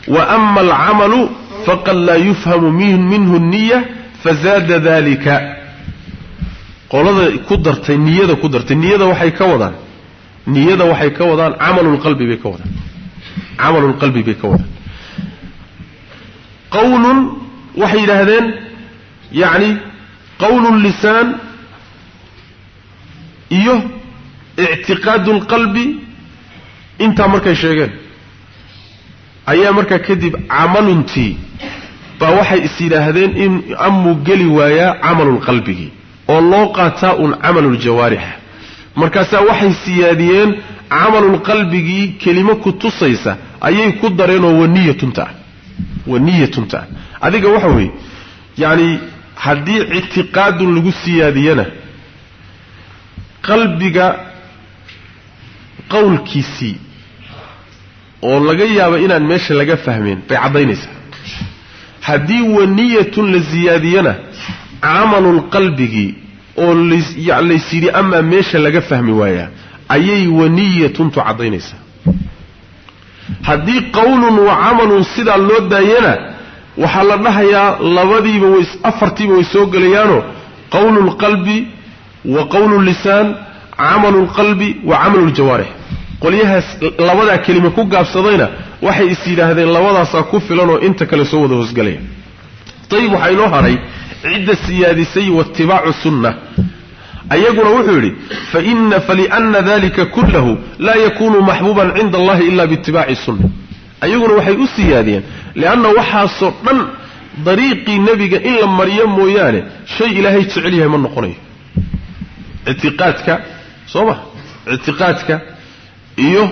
wa ama alcamalu faqad laa yufhamu minhu niya fazaada dalika qolada ku dartay niyada ku dartay niyada waxay ka wadaan niyada waxay ka wadaan camalulqalbi bay ka wadaan camalulqalbi bay ka wadaan. Qawlun waxay yidhaahdeen yacni qawlu lisaan iyo ictiqaadu lqalbi intaa markay sheegeen ayaa markaa kadib camaluntii baa waxay is yidhaahdeen in amuu geli waayaa camalulqalbigii oo loo qaataa uun camaluljawaarix markaasaa waxay siyaadiyeen camalulqalbigii kelimo ku tusaysa ayay ku dareenoo waniyatunta ah waniyatunta ah adiga waxa weeye yacni haddii ictiqaadun lagu siyaadiyana qalbiga qowlkiisii oo laga yaabo inaan meesha laga fahmeen bay caddaynaysaa. Haddii waniyatun la siyaadiyana camalulqalbigii oo lays yidhi amaa meesha laga fahmi waayaa ayay waniyatuntu caddaynaysaa haddii qowlun wa camalun sidaa loo daayana waxaa la dhahayaa labadiiba way afartiiba way soo gelayaanoo qowlu lqalbi wa qowlu lisaan camalu lqalbi wa camalu ljawaarix qolyahaas labadaa kelima ku gaabsadayna waxay is yidhaahdeen labadaasaa ku filan oo inta kale soo wada hoosgelaya ayib waxaa inoo hadhay cidda siyaadisay waitibaacu sunna ayaguna wuxuu yidhi faina faliana dalika kullahu laa yakunu maxbuuban cinda allahi ila biitibaaci sunna. Ayaguna waxay u siyaadiyeen leanna waxaasoo dhan dariiqii nebiga in la mariyo mooyaane shay ilaahay jecel yahay ma noqonayo. Ictiqaadka soo ma? Ictiqaadka iyo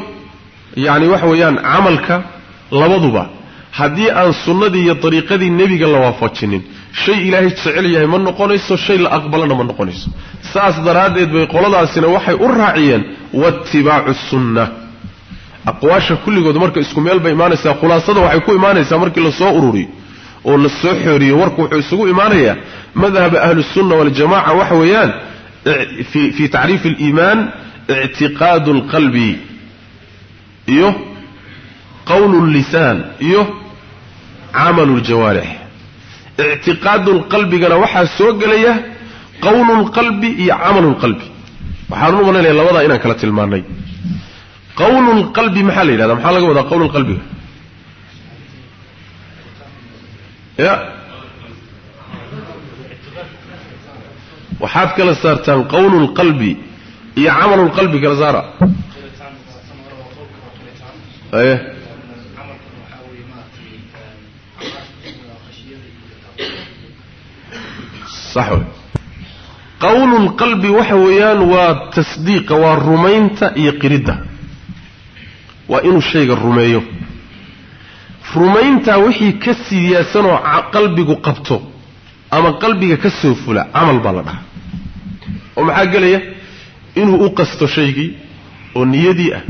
yacni waxa weeyaan camalka labaduba haddii aan sunnadii iyo dariiqadii nebiga la waafajinin shay ilaahay jecel yahay ma noqonayso shay la aqbalana ma noqonayso. Saas daraaddeed bay qoladaasina waxay u raaciyeen waatibaacu sunna. Aqwaasha kulligood marka isku meel bay imaanaysaa khulaasada waxay ku imaanaysaa markii la soo ururiyo oo la soo xooriyo warku wuxuu isugu imaanayaa madhaba ahlusunna waljamaca waxa weeyaan fii tacriifi aliimaan ictiqaadu alqalbi iyo qowlu llisaan iyo camalu ljawaarix ictiqaadu lqalbigana waxaa soo gelaya qowlu lqalbi iyo camalu lqalbi waxaan u malanaya labadaa inaan kala tilmaanay. Qowlu lqalbi maxaa la yidhahda maxaa laga wadaa qowlu lqalbiga ya. Waxaad kala saartaan qowlu lqalbi iyo camalu lqalbi kala saara aye sax wey qowlu lqalbi waxa weeyaan waa tasdiiqa waa rumaynta iyo qiridda. Waa inuu shayga rumeeyo. Rumayntaa wixii ka siyaasanoo qalbigu qabto ama qalbiga ka soo fula camal baa la dhahaa. Oo maxaa gelaya? Inuu u qasto shaygii oo niyadii ah.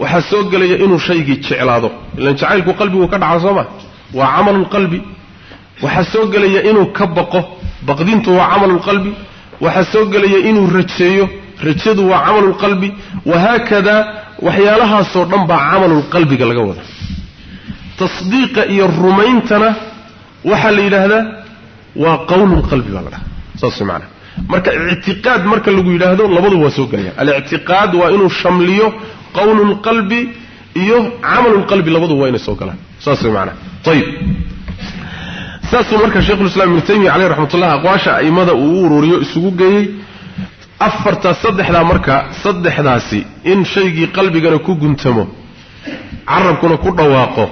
Waxaa soo gelaya inuu shaygii jeclaado. Ilan jacaylku qalbigu ka dhaca soo ma? Waa camalulqalbi waxaa soo gelaya inuu ka baqo baqdintu waa camalulqalbi waxaa soo gelaya inuu rajeeyo rajadu waa camalulqalbi wahaakadaa waxyaalahaasoo dhan baa camalulqalbiga laga wada. Tasdiiqa iyo rumayntana waxaa la yidhaahdaa waa qowlulqalbi baa la dhaha saas maana marka ictiqaad marka lagu yidhaahdo labaduba waa soo gelaya. Alictiqaad waa inuu shamliyo qowlulqalbi iyo camalulqalbi labaduba waa inay soo galaan saas way maanaa ayib saasuu marka sheikhulislaam ibnu taymiya caleyh raxmatullah aqwaasha a'immada uu u ururiyo isugu geeyey afartaa saddexdaa marka saddexdaasi in shaygii qalbigana ku guntamo carabkuna ku dhawaaqo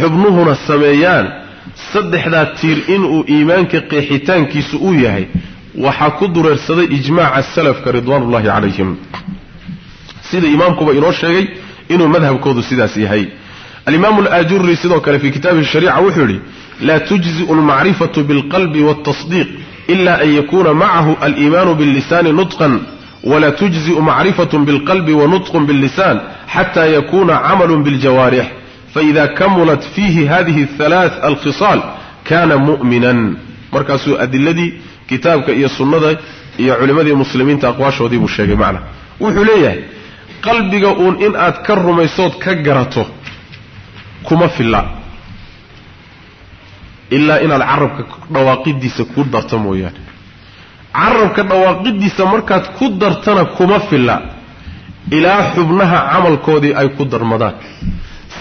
xubnuhuna sameeyaan saddexdaa tiir inuu iimaanka qeexitaankiisu uu yahay waxaa ku dureersaday ijmaaca salafka ridwaanullahi calayhim. Sida imaamkuba inoo sheegay inuu madhabkoodu sidaas yahay. Alimaamu alaajuri sidoo kale fii kitaabihi shariica wuxuu yidhi laa tujziu almacrifatu bilqalbi waaltasdiiq ila an yakuna macahu aliimaanu billisaani nutqan wla tujziu macrifat bilqalbi wanutqun billisan xata yakuna camalu biljawaarix faida kamulat fiihi hadihi halaa alkhisaal kana mu'minan. Markaasuu adiladii kitaabka iyo sunnada iyo culimmadii muslimiinta aqwaashoodii buu sheegay macna. Wuxuu leeyahay qalbiga uun in aad ka rumaysood ka garato kuma filla ilaa inaad carabka dhawaaqidiisa ku darto mooyaane. Carabka dhawaaqidiisa markaad ku dartana kuma filla. Ilaa xubnaha camalkoodii ay ku darmadaan.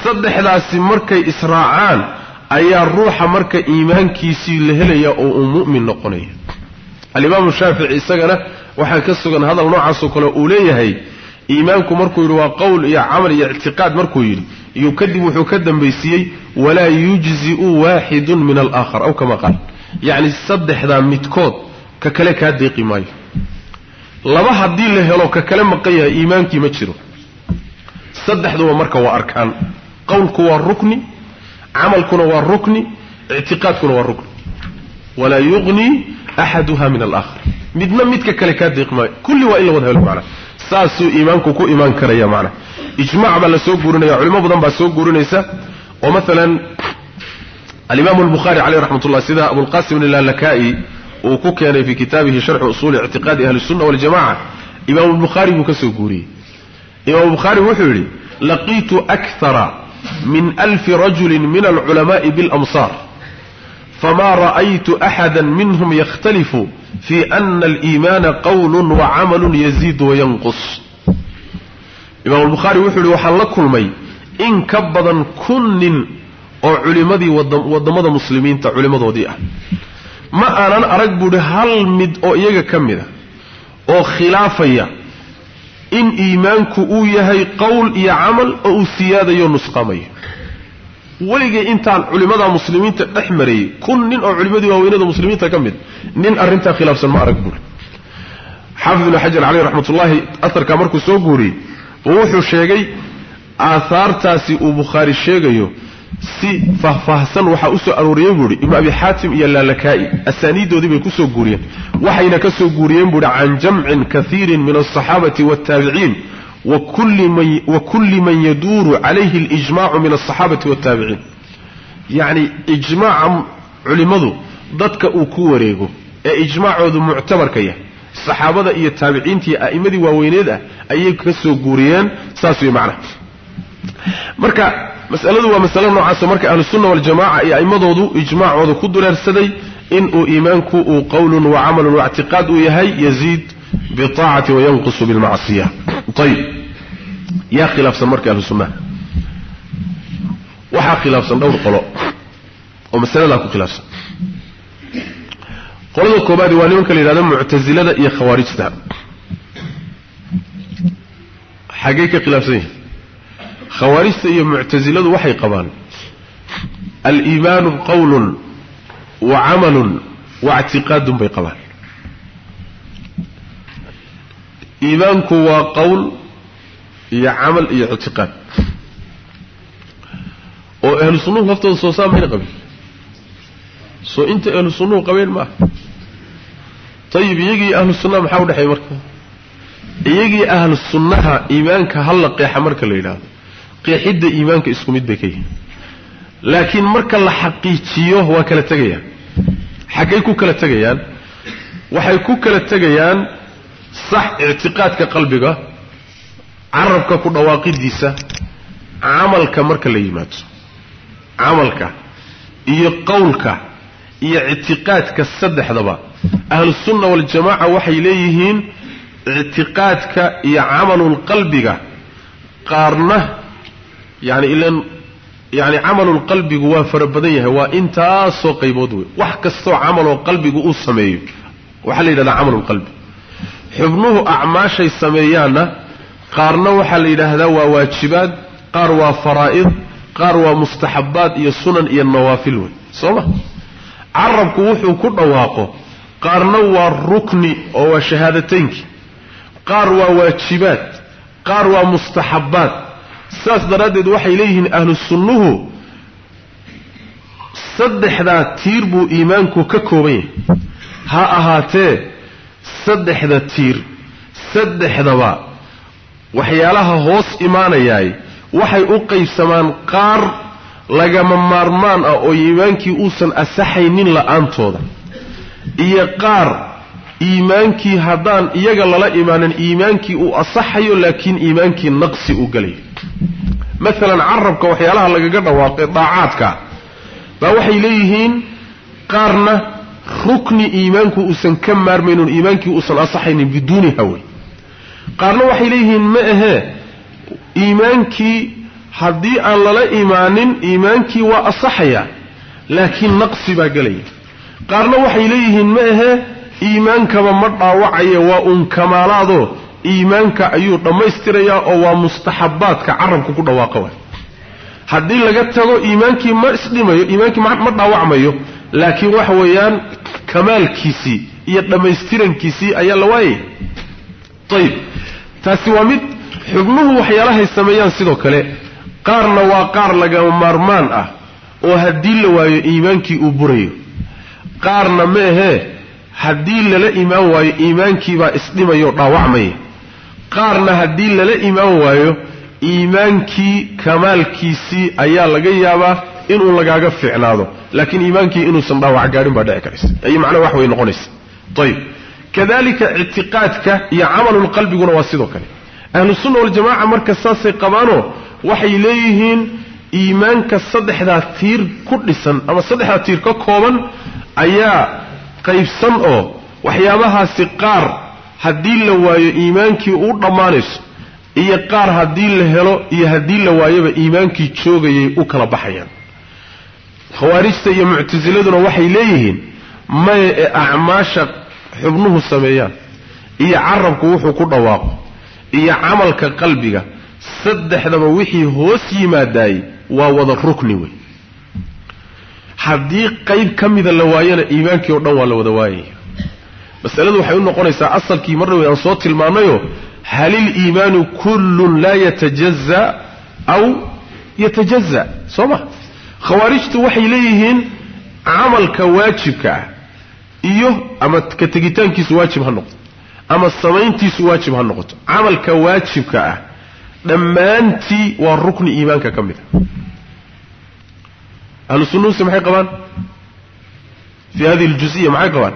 Saddexdaasi markay israacaan ayaa ruuxa marka iimaankiisii la helaya oo uu mu'min noqonaya. Alimaamu shaafici isagana waxaa ka sugan hadal noocaasoo kale uu leeyahay iimaanku markuu yidhi waa qowl iyo camal iyo ictiqaad markuu yidhi iyo kadib wuxuu ka dambaysiiyey walaa yujzi'u waaxidun min alaakhar aw kama qaal. Yacni saddexdaa midkood ka kale kaa deeqi maayo. Laba haddii la helo ka kale maqan yahay iimaankii ma jiro. Saddexduba marka waa arkaan. Qowlku waa rukni camalkuna waa rukni ictiqaadkuna waa rukni. Walaa yuqnii axaduha min alaakhar. Midna midka kale kaa deeqi maayo. Kulli waa in la wada helo macana saasuu iimaanku ku imaan karaya macana ijmac baa la soo guurinaya culimo badan baa soo guurinaysa. Oo maalan alimaamu albukhaari caleyh raxmat ullah sida abulqasim ilalaka'i uu ku keenay fi kitaabihi sharxu usuuli ictiqaadi ahli sunna waljamaca imaamu bukhaari buu ka soo guuriyey. Imaamu bukhaari wuxuu yidhi laqiitu akthara min alfi rajulin min alculama'i biاlamsaar fama ra'aytu axada minhum yakhtalifu fi ana aliimaana qowlu wacamalu yaziidu wayanqus imaamu bukhaari wuxuu yidhi waxaan la kulmay in ka badan kun nin oo culimadii waddamada muslimiinta culimadoodii ah ma aanan arag buuhi hal mid oo iyaga ka mid a oo khilaafaya in iimaanku uu yahay qowl iyo camal oo uu siyaadayo nusqamayo weligay intaan culimmada muslimiinta dhex marayey kun nin oo culimmadii waaweynada muslimiinta ka mid nin arrintaa khilaafsan ma arag buuri. Xaafid ibnu xajar caleyh raxmatullaahi aharkaa markuu soo guuriyey oo wuxuu sheegay aahaartaasi uu bukhaari sheegayo si faahfaahsan waxaa u soo arooriyey buuhi ibnu abi xaatim iyo laalakaa'i asaaniiddoodii bay ku soo guuriyeen. Waxayna ka soo guuriyeen buuhi can jamcin kaiirin min alsaxaabati waaltaabiciin wa kulli man yaduuru calayhi alijmacu min alsaxaabati waaltaabiciin yacni ijmaaca culimmadu dadka uu ku wareego ee ijmaacoodu muctabarka yahay saxaabada iyo taabiciintii a'immadii waaweyneed ah ayay ka soo guuriyeen saas way macnaha. Marka masaladu waa masale noocaasoo marka ahlusunna waljamaca iyo a'immadoodu ijmaacooda ku dureersaday inuu iimaanku uu qowlun wa camalun wa ictiqaad uu yahay yaziid biaacati wayanqusu bilmacsiya ayib yaa khilaafsan marka ahlu sunnaha waxaa khilaafsan dhowr qolo oo masaladaa ku khilaafsan qolada koobaadi waa nimanka la yidhahdo muctasilada iyo khawaarijta xaggey ka khilaafsan yihiin khawaarijta iyo muctasiladu waxay qabaan aliimaanu qowlun wa camalun wa ictiqaadun bay qabaan iimaanku waa qowl iyo camal iyo ictiqaad. oo ahlu sunnuhu laftooda soo saa mayna qabin. soo inta ahlu sunnuhu qabeen maaha ayib iyagii ahlu sunnaha maxaa u dhexeeya marka? iyagii ahlu sunnaha iimaanka halla qeexa marka la yidhaahdo qeexidda iimaanka isku mid bay ka yihiin laakiin marka la xaqiijiyo waa kala tegayaan. xaggay ku kala tegayaan. waxay ku kala tegayaan sax ictiqaadka qalbiga carabka ku dhawaaqidiisa camalka marka la yimaado camalka iyo qowlka iyo ictiqaadka saddexdaba ahlusunna waljamaca waxay leeyihiin ictiqaadka iyo camalulqalbiga qaarna yani ilan yani camalulqalbigu waa fara badan yahay waa intaasoo qaybood wey wax kastoo camaloo qalbigu uu sameeyo waxaa la yidhahdaa camalulqalbi xubnuhu acmaashay sameeyaanna qaarna waxaa la yidhaahdaa waa waajibaad qaar waa faraa'id qaar waa mustaxabbaad iyo sunan iyo nawaafil wey soo ma carabku wuxuu ku dhawaaqo qaarna waa rukni oo waa shahaadataynkii qaar waa waajibaad qaar waa mustaxabbaad saas daraaddeed waxay leeyihiin ahlu sunnuhu saddexdaa tiir buu iimaanku ka kooban yahay. Ha ahaatee saddexda tiir saddexdaba waxyaalaha hoos imaanayaay waxay u qaybsamaan qaar lagama maarmaan ah oo iimaankii uusan asaxaynin la'aantooda iyo qaar iimaankii haddaan iyaga lala imaanin iimaankii uu asaxayo laakiin iimaankii naqsi uu galayo maalan carabka waxyaalaha lagaga dhawaaqay daacaadka baa waxay leeyihiin qaarna rukni iimaanku uusan ka maarmaynin iimaankii uusan asaxaynin biduuni hawe qaarna waxay leeyihiin ma ahee iimaankii haddii aan lala imaanin iimaankii waa asaxaya laakiin naqsi baa gelaya qaarna waxay leeyihiin ma ahee iimaankaba ma dhaawacaye waa uun kamaalaadoo iimaanka ayuu dhammaystirayaa oo waa mustaxabbaadka carabka ku dhawaaqa waay haddii laga tago iimaankii ma isdhimayo iimaankii ma dhaawacmayo. Laakiin waxa weeyaan kamaalkiisii iyo dhammaystirankiisii ayaa la waayaya ayib taasi waa mid xubnuhu waxyaalahay sameeyaan sidoo kale. Qaarna waa qaar lagama maarmaan ah oo haddii la waayo iimaankii uu burayo. Qaarna ma ahee haddii lala imaan waayo iimaankiibaa isdhimayoo dhaawacmaya. Qaarna haddii lala imaan waayo iimaankii kamaalkiisii ayaa laga yaabaa inuu lagaaga fiicnaado laakiin iimaankii inuusan dhaawac gaadhin baa dhici karaysa. Ay macnaha wax way noqonaysa. Ayib kadalika ictiqaadka iyo camalulqalbiguna waa sidoo kale. Ahlu sunna waljamaca marka saasay qabaanoo waxay leeyihiin iimaanka saddexdaa tiir ku dhisan ama saddexdaa tiir ka kooban ayaa qaybsan oo waxyaabahaasi qaar haddii la waayo iimaankii uu dhammaanayso iyo qaar haddii la helo iyo haddii la waayoba iimaankii joogayay u kala baxayaan. Khawaarijta iyo muctasiladuna waxay leeyihiin maya ee acmaasha xubnuhu sameeyaan iyo carabku wuxuu ku dhawaaqo iyo camalka qalbiga saddexdaba wixii hoos yimaadaayey waa wada rukni wey haddii qayb ka mida la waayana iimaankii oo dhan waa la wada waayaya masaladu waxay u noqonaysaa asalkii mar dhaweyd aan soo tilmaanayo hal iliimaanu kullun laa yatajaza aw yatajaza soo ma? Khawaarijtu waxay leeyihiin camalka waajibka ah iyo ama ka tegitaankiisu waajib ha noqdo ama samayntiisu waajib ha noqoto. Camalka waajibka ah dhammaantii waa rukni iimaanka ka mid a ahlu sunnuhuse maxay qabaan? Fi hadihi aljuziya maxay qabaan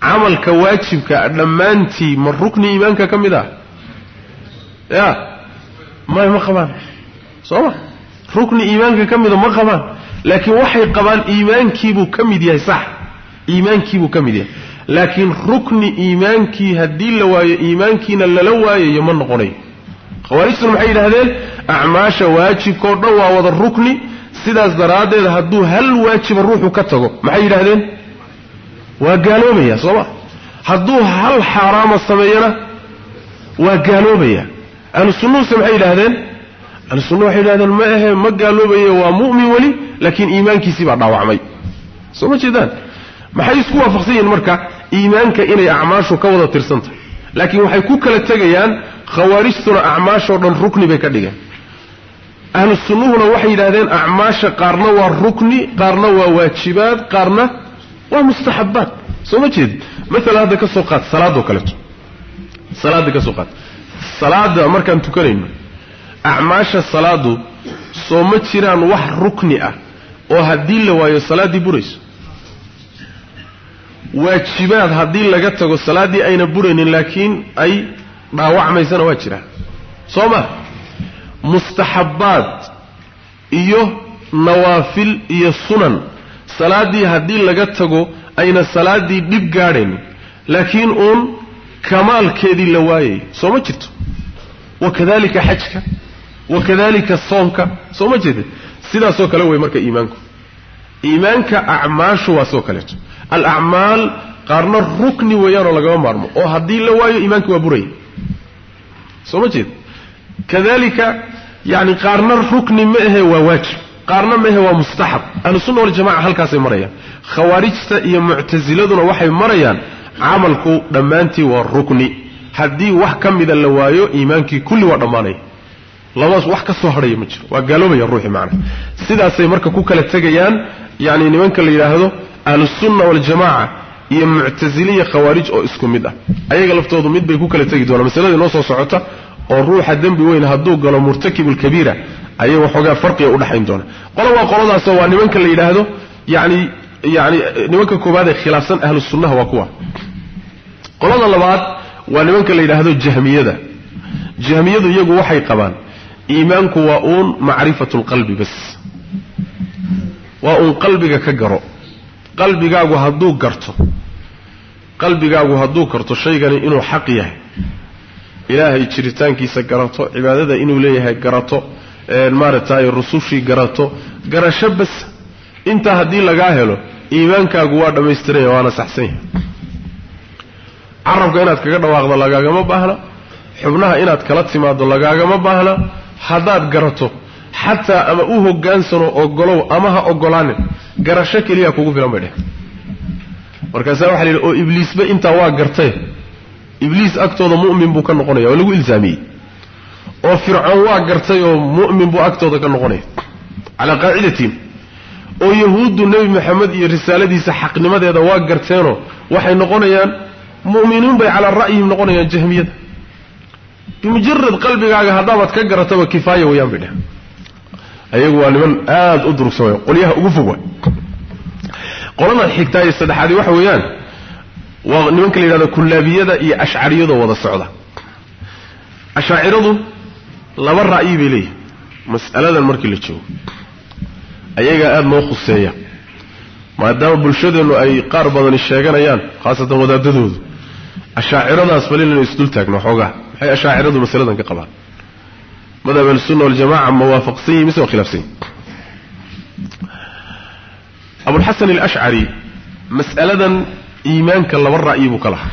camalka waajibka dhammaantii ma rukni iimaanka ka mid ah? Ya may ma qabaan. Soo ma? Rukni iimaanka ka mida ma qabaan. Laakiin waxay qabaan iimaankiibuu ka mid yahay sax. Iimaankiibuu ka mid yahay. Laakiin rukni iimaankii haddii la waayo iimaankiina lala waayayo ma noqonayo khawaarijtuna maxay yidhahdeen acmaasha waajibkao dhan waa wada rukni. Sidaas daraaddeed hadduu hal waajiba ruuxu ka tago maxay yidhahdeen waa gaaloobaya soo ma. Hadduu hal xaaraama sameeyana waa gaaloobaya ahlu sunnuhuse maxay yidhaahdeen? Ahlu sunnuhu waxay yidhahdeen ma ahe ma gaaloobaye waa mu'min weli laakiin iimaankiisii baa dhaawacmay. Soo ma jeedaan? Maxay isku waafaqsan yihiin marka iimaanka inay acmaashu ka wada tirsan tahay laakiin waxay ku kala tegayaan khawaarijtuna acmaashoo dhan rukni bay ka dhigeen. Ahlu sunnuhuna waxay yidhahdeen acmaasha qaarna waa rukni qaarna waa waajibaad qaarna waa mustaxabaad. Soo ma jeed maalan hadda ka soo qaad salaadoo kaleeto salaadda ka soo qaad. Salaadda markaan tukanayno acmaasha salaadu soo ma jiraan wax rukni ah oo haddii la waayo salaaddii burayso. Waajibaad haddii laga tago salaaddii ayna buraynin laakiin ay dhaawacmaysana waa jiraan. Soo ma. Mustaxabbaad iyo nawaafil iyo sunan salaaddii haddii laga tago ayna salaaddii dhib gaadhayn laakiin uun kamaalkeedii la waayay soo ma jirto? Wakadalika xajka wakadalika soomka soo ma jeedin sidaasoo kale wey marka iimaanku. Iimaanka acmaashu waa soo kaleeto. Alacmaal qaarna rukni weeyaanoo lagama maarmo oo haddii la waayo iimaankii waa buraya soo ma jeed kadalika yani qaarna rukni ma ahe waa waajib qaarna mehe waa mustaxab. Ahlusunna waljamaca halkaasay marayaan. Khawaarijta iyo muctasiladuna waxay marayaan camalku dhammaantii waa rukni. Haddii wax ka mida la waayo iimaankii kulli waa dhammaanaya. Labadaas wax ka soo hadhaya ma jiro. Waa gaaloobaya ruuxi macna. Sidaasay marka ku kala tegayaan yacni nimanka la yidhaahdo ahlusunna waljamaca iyo muctasiliya khawaarij oo isku mid ah. Ayaga laftoodu mid bay ku kala tegi doonaan. Masaladii noo soo socota oo ruuxa dembi weyn hadduu galo murtakibulkabiira ayay waxoogaa farqiga udhaxayn doona qolo waa qoladaasoo waa nimanka la yidhaahdo yani yani nimanka koowaad ee khilaafsan ahlu sunnaha waa kuwa. Qolada labaad waa nimanka la yidhaahdo jahmiyada. Jahmiyadu iyagu waxay qabaan iimaanku waa uun macrifatu lqalbi bas. Waa uun qalbiga ka garo. Qalbigaagu hadduu garto qalbigaagu hadduu garto shaygani inuu xaq yahay. Ilaahay jiritaankiisa garato cibaadada inuu leeyahay garato maaragtay rusushii garato garasho bas intaa haddii lagaa helo iimaankaagu waa dhammaystiranya waana saxsan yahay. Carabka inaad kaga dhawaaqdo lagaagama baahna xubnaha inaad kala timaaddo lagaagama baahna haddaad garato xataa ama u hogaansano ogolow ama ha ogolaanin garasho keliya kugu filan bay dheh markaasaa waxa la yidhi oo ibliisba intaa waa gartay. Ibliis agtooda mu'min buu ka noqonaya oo lagu ilsaamiyey oo fircoon waa gartay oo mu'min buu agtooda ka noqonaya calaa qaacidatiin oo yahuuddu nebi maxamed iyo risaaladiisa xaqnimadeeda waa garteenoo waxay noqonayaan mu'miniin bay calaa ra'yihim noqonayaan jahmiyada bimujarad qalbigaaga haddaabaad ka garataba kifaaya wayaan bay dheh ayagu waa niman aada u durugsamay qolyaha ugu fog waay. Qolada xigtaa iyo saddexaadi waxa weeyaan waa nimanka la yidhahdo kullaabiyada iyo ashcariyadoo wada socda. Ashaaciradu laba ra'yi bay leeyihiin mas'aladan markii la joogo ayagaa aada noo khuseeya. Maadaama bulshadeennu ay qaar badani sheeganayaan khaasatan wadaadadoodu ashaaciradaas bal inaynu isdul taagno xoogaa. Maxay ashaaciradu masaladan ka qabaan? Madhab ahlusunna waljamaca ma waafaqsan mise waa khilaafsan yihiin abulxasan alashcari mas'aladan iimaanka laba ra'yi buu ka lahaa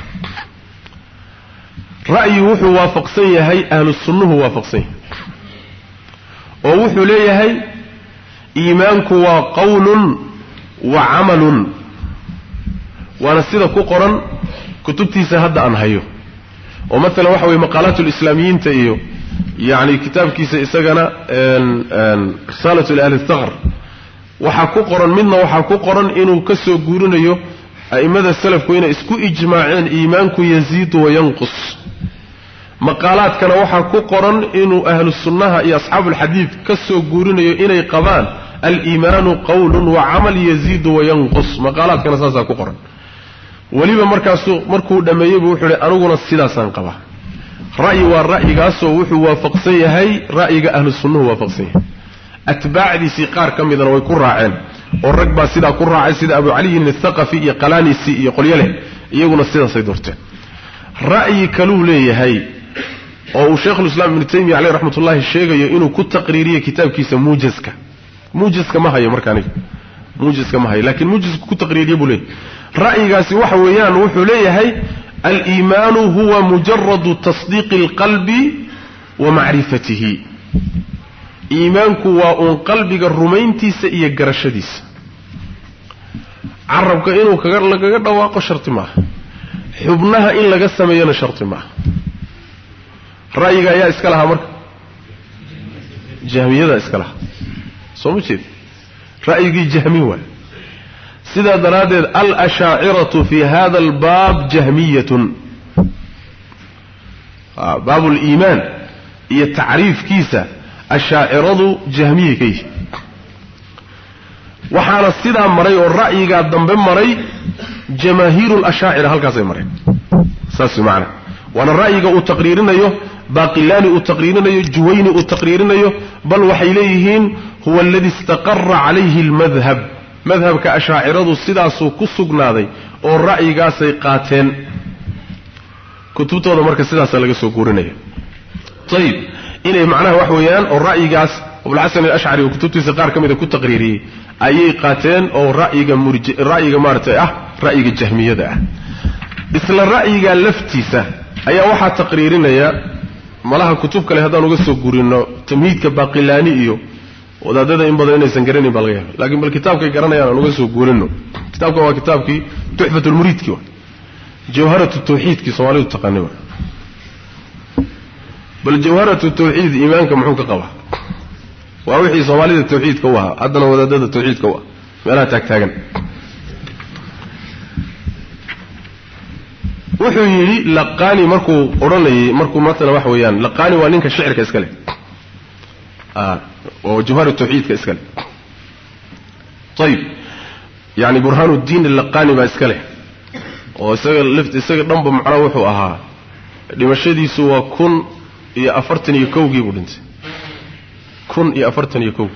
ra'yi wuxuu waafaqsan yahay ahlu sunnuhu waafaqsan yahay. oo wuxuu leeyahay iimaanku waa qowlun wa camalun. Waana sida ku qoran kutubtiisa hadda aan hayo. oo maalan waxa weye maqaalaat lislaamiyiinta iyo yani kitaabkiisa isagana risaalatu liahli thaqr. Waxaa ku qoran midna waxaa ku qoran inuu ka soo guurinayo a'immada salafku inay isku ijmaaceen iimaanku yaziidu wayanqus maqaalaadkana waxaa ku qoran inuu ahlu sunnaha iyo asxaabuulxadiid ka soo guurinayo inay qabaan aliimaanu qowlun wa camal yaziidu wayanqus maqaalaadkana saasaa ku qoran. Weliba markaasuu markuu dhammeeyeybu wuxuu ihi aniguna sidaasaan qabaa. Ra'yi waa ra'yigaasoo wuxuu waafaqsan yahay ra'yiga ahlu waafaqsan yahay. Atbaacdiisii qaar ka midana way ku raaceen oo rag baa sidaa ku raacay sida abu caliyin athaqafi iyo qalaanisi iyo qolyo leh iyaguna sidaasay doorteen. Ra'yi kaluu leeyahay oo uu sheikhulislaam ibnu taymiya caleyh raxmat ullahi sheegayo inuu ku taqriiriyo kitaabkiisa muujaska muujaska ma hayo marka aniga. Muujaska ma hayo lakiin muujaska ku taqriiriye buu leeyahay. Ra'yigaasi waxa weeyaan wuxuu leeyahay aliimaanu huwa mujaradu tasdiiqi alqalbi wa macrifatihi. Iimaanku waa uun qalbiga rumayntiisa iyo garashadiisa. Carabka inuu lagaga dhawaaqo sharti maaha. Xubnaha in laga sameeyana sharti maaha ra'yiga ayaa iska lahaa marka. Jahmiyada iska lahaa. Soo ma jeed? Ra'yigii jahmi waay. Sidaa daraaddeed alashaaciratu fi hada albaab jahmiyatun. Baabu liimaan iyo tacriifkiisa ashaaciradu jahmiyay ka yihi waxaana sidaa maray oo ra'yigaa dambe maray jamaahiiru lashaacira halkaasay mareen. Saas macana waana ra'yiga uu taqriirinayo baqilaani uu taqriirinayo juwayni uu taqriirinayo bal waxay leeyihiin huwa aladi istaqara calayhi almadhab madhabka ashaaciradu sidaasuu ku sugnaaday oo ra'yigaasay qaateen. Kutubtooda marka sidaasaa laga soo guurinaya. Ayib inay macnaha wax weeyaan oo ra'yigaas abulxasan alashcari oo kutubtiisa qaar ka mida ku taqriiriyey ayay qaateen oo ra'yiga ra'yiga maaratay ah ra'yiga jahmiyada ah. Isla ra'yiga laftiisa ayaa waxaa taqriirinaya malaha kutub kale haddaan uga soo gurinno tamhiidka baqilaani iyo wadaadada in badan inaysan garanayn baa laga yaaba lakiin bal kitaabkay garanayaan aan uga soo guurino kitaabkan waa kitaabkii tuxfatulmuriidkii wa jawharatu tawxiidkii soomaalidu taqaani bal jawharatu tawxiid iimaanka muxuu ka qabaa? Waa wixii soomaalida tawxiidka u ahaa haddana wadaadada tawxiidka u ah meelaha taagtaagan wuxuu yidhi laqani markuu odhanayay markuu matala waxa weeyaan laqani waa ninka shicirka iska leh. Oo jawhar tawxiidka iska leh. Ayib yani burhaan uddiin laqani baa iska leh. Oo isaga lift isaga dhanba macnaha wuxuu ahaa dhimashadiisu waa kun iyo afartan iyo kowgii buu dhintay. Kun iyo afartan iyo kow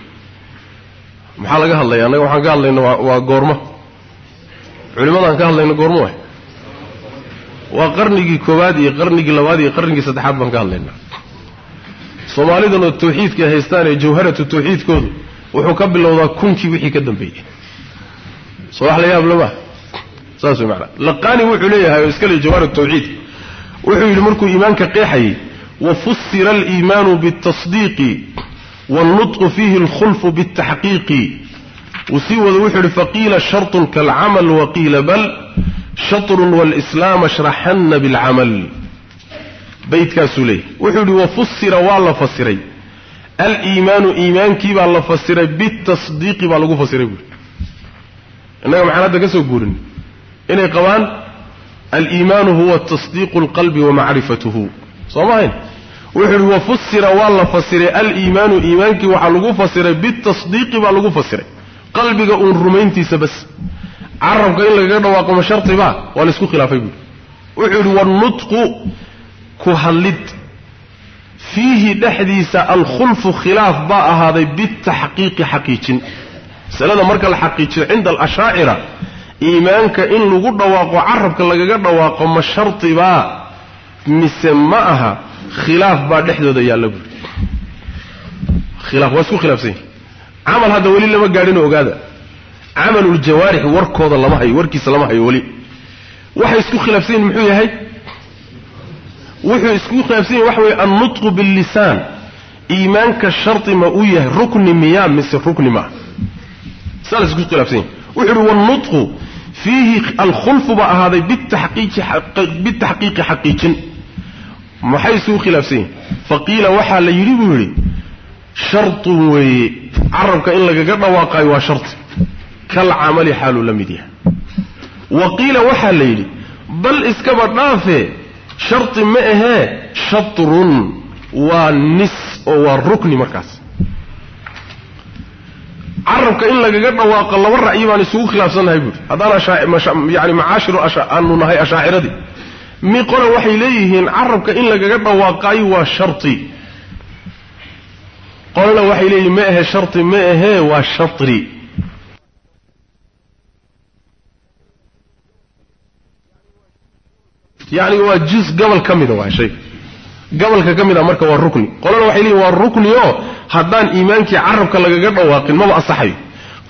maxaa laga hadlaya annaga waxaan ka hadlayna waa goormo culimadaan ka hadlayna goormo waay waa qarnigii koowaad iyo qarnigii labaad iyo qarnigii saddexaad baan ka hadlaynaa. Soomaalidanoo tawxiidka haystaan ee jawharatu tawxiidkoodu wuxuu ka bilowdaa kunkii wixii ka dambeeyey. Soo wax la yaab lama saas way macana laqaani wuxuu leeyahay oo iska le jawharat tawxiid. Wuxuu yidhi markuu iimaanka qeexayay wafusira aliimaanu bialtasdiiqi waalnutqu fiihi alkhulfu bialtaxqiiqi uu sii wado wuxuu yidhi faqiila shartun kalcamal waqiila bal shatrun walislaama shraxanna bilcamal. Baydkaasuu leeyay. Wuxuu yidhi wafusira waa la fasiray aliimaanu iimaankiibaa la fasiray bitasdiiqi baa lagu fasiray buui innaga maxaan hadda ka soo guurin. Inay qabaan aliimaanu huwa tasdiiqu alqalbi wa macrifatuhu. Soo ma hayn? Wuxuu yidhi wafusira waa la fasiray aliimaanu iimaankii waxaa lagu fasiray bitasdiiqi baa lagu fasiray qalbiga uun rumayntiisa bas carabka in lagaga dhawaaqo ma shardiba waa laysku khilaafay buuri wuxuu yidhi wannutqu ku hadlid fiihi dhexdiisa alkhulfu khilaaf baa ahaaday bitaxqiiqi xaqiijin. Masalada marka la xaqiijiyo cinda alashaacira iimaanka in lagu dhawaaqo carabka lagaga dhawaaqo ma shardibaa mise ma aha khilaaf baa dhexdooda yaalla buuri khilaaf waa isku khilaafsan yahi camal hadda weli lama gaadhinoo ogaada camaluljawaarix warkooda lama hayo warkiisa lama hayo weli. Waxay isku khilaafsan yihiin muxuu yahay? Wuxuu isku khilaafsan yahi waxa weye annutqu billisaan. Iimaanka shardi ma uu yahay rukni miyaa mise rukni maa saa isku khilaafsan yahi wuxuu uhi wannutqu fiihi alkhulfu baa ahaaday bitaxqiiqi xaqiijin. Maxay isugu khilaafsan yihiin faqiila waxaa la yidhi buu yidhi shartun weeye carabka in lagaga dhawaaqaayo waa sharti kalcamali xaaluu la mid yahay. Wa qiila waxaa la yidhi bal iskaba dhaafe sharti ma ahee shatrun waa nis oo waa rukni markaas. Carabka in lagaga dhawaaqo laba ra'yi baan isugu khilaafsannahay buuri. Haddaan yani macaashiru aanu nahay ashaaciradii mi qole waxay leeyihiin carabka in lagaga dhawaaqaayo waa sharti. Qolena waxay leeyihiin ma ahe sharti ma ahee waa shatri yacni waa juz gobol ka mida waa shayga gobolka ka mid a marka waa rukni. Qolena waxay leeyihiin waa rukni oo haddaan iimaankii carabka lagaga dhawaaqin maba asaxayo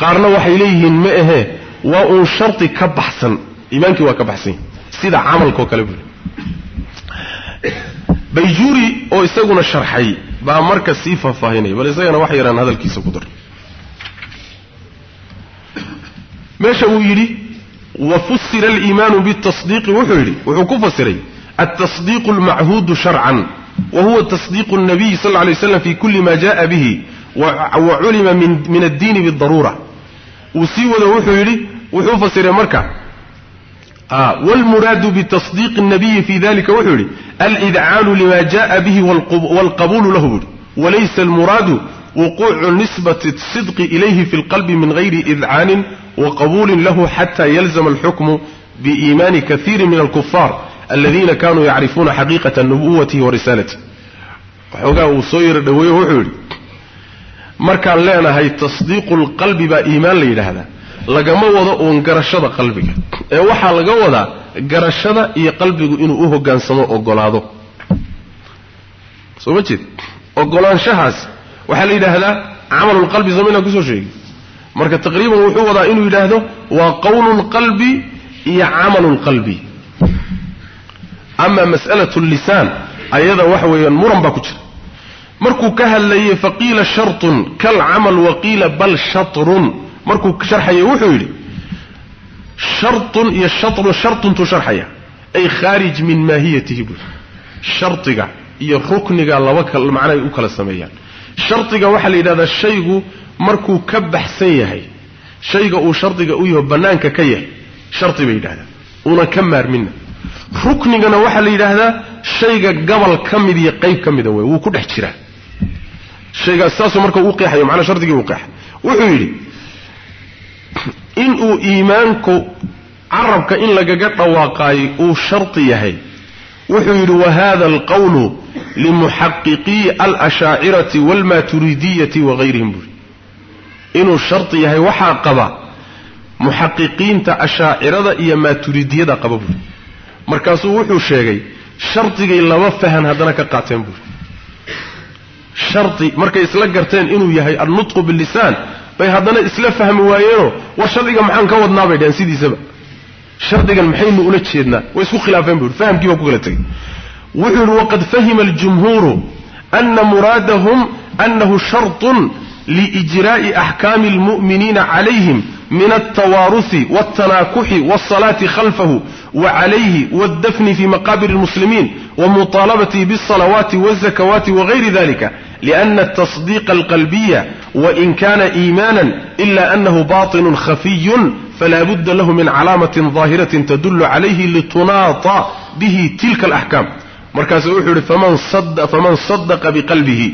qaarna waxay leeyihiin ma ahee waa uun sharti ka baxsan. Iimaankii waa ka baxsan sida camalkaoo kale buuli bayjuuri oo isaguna sharxay baa marka sii faahfaahinaya. Bal isagana wax yaraan hadalkiisa ku dar. Meesha uu yidhi wa fusira aliimaanu bitasdiiqi wuxuu yidhi wuxuu ku fasiray altasdiiqu almachuudu sharcan wa huwa tasdiiqu nabiyi sal lla lay slam fi kulli ma ja'a bihi wa culima min addiini bidaruura uu sii wado wuxuu yidhi wuxuu fasiray marka wlmuraadu bitasdiiqi nabiyi fi dalika wuxuu yidhi alidcaanu lima ja'a bihi waalqabuulu lahu buuhi walaysa almuraadu wuquucu nisbati sidqi ilayhi fi lqalbi min hayri idcaanin wa qabuulin lahu xata yalzama alxukmu biiimaani kaiiri min alkufaar aladiina kanuu yacrifuuna xaqiiqata nubuwatihi wa risaalatihi. Waxoogaa uu soo yaro dhoweeyo wuxuu yidhi markaan leenahay tasdiiqu lqalbi baa iimaan la yidhaahdaa. Lagama wado uun garashada qalbiga. Ee waxaa laga wadaa garashada iyo qalbigu inuu u hoggaansamo ogolaado soo ma jeed ogolaanshahaas waxaa la yidhaahdaa camalulqalbi soo maynaan ku soo sheegi marka taqriiban wuxuu wadaa inuu yidhaahdo waa qowlulqalbi iyo camalulqalbi ama mas'alatu llisaan ayada waxa weeyaan muran baa ku jira. Markuu ka hadlayey faqiila shartun kalcamal waqiila bal shatrun. Markuu sharxaya wuxuu yidhi shartun iyo shatrun shartuntuu sharxaya. Ay khaarij min maahiyatihi. Buui shardiga iyo rukniga laba macno ay u kala sameeyaan shardiga waxaa la yidhahdaa shaygu markuu ka baxsan yahay. Shayga uu shardiga u yaho bannaanka ka yahay. Shardi bay yidhahdaan. Uunan ka maarminna. Ruknigana waxaa la yidhaahdaa shayga gabal ka mid iyo qayb ka mida wey. Wuu ku dhex jiraa. Shaygaas saasuu marka uu qeexayo macnaa shardigii uu qeexay. Wuxuu yidhi inuu iimaanku carabka in lagaga dhawaaqaayo uu shardi yahay. Wuxuu yidhi wahada alqawlu limuxaqiqii alashaacirati waalmaturidiyati wagayrihim buuri inuu shardi yahay waxaa qaba muxaqiqiinta ashaacirada iyo maaturidiyada qaba buuri markaasuu wuxuu sheegay shardigay laba fahan haddana ka qaateen buuri shardi markay isla garteen inuu yahay annutqu bilisaan bay haddana isla fahmi waayeenoo war shardiga maxaan ka wadnaa bay dhaheen sidiisaba shardigan maxaynu ula jeednaa way isku khilaafeen buu fahamkii baa ku kala tegey wuxuu yidhi waqad fahima aljumhuuru ana muraadahum annahu sharطun liijraa'i axkaami اlmu'miniina calayhim min altawaarusi waltanaakuxi wاlsalaati khalfahu wacalayhi waاldafni fii maqaabir اlmuslimiin wmuطaalabatihi bاlsalawaati wالzakawaati wagayri dalika liana atasdiiqa alqalbiya wain kana iimaana ila annahu baطinu khafiyun falaa budda lahu min calaamatin ظaahiratin tadulu calayhi litunaaطa bihi tilka alaxkaam markaasuu wuxuu yihi faman sadaqa biqalbihi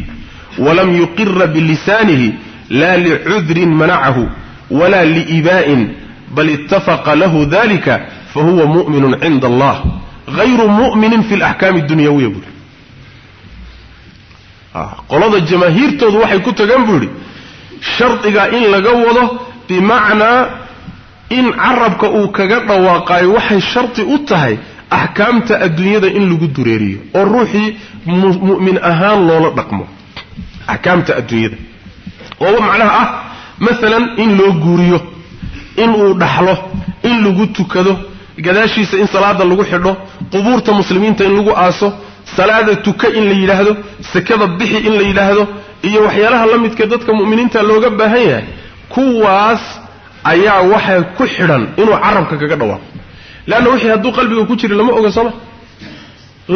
walam yuqira bilisaanihi la licudrin manacahu wala liibaa'in bal itafaqa lahu dalika fahuwa mu'minu cinda allah hayru mu'minin fi alaxkaami اdunyawiya buuri qolada jamaahiirtoodu waxay ku tageen buu yidhi shardiga in laga wado bimacnaa in carabka uu kaga dhawaaqaayo waxay shardi u tahay axkaamta adduunyada in lagu dureeriyo oo ruuxii mu'min ahaan loola dhaqmo. Axkaamta adduunyada. Oo macnaha ah maalan in loo guuriyo in uu dhaxlo in lagu tukado gadaashiisa in salaada lagu xidho qubuurta muslimiinta in lagu aaso salaada tuka in la yidhaahdo sakada bixi in la yidhaahdo iyo waxyaalaha la midka dadka mu'miniinta looga baahan yahay kuwaas ayaa waxaa ku xidhan inuu carabka kaga dhawaaqo leanna wixii hadduu qalbiga ku jira lama oga sooma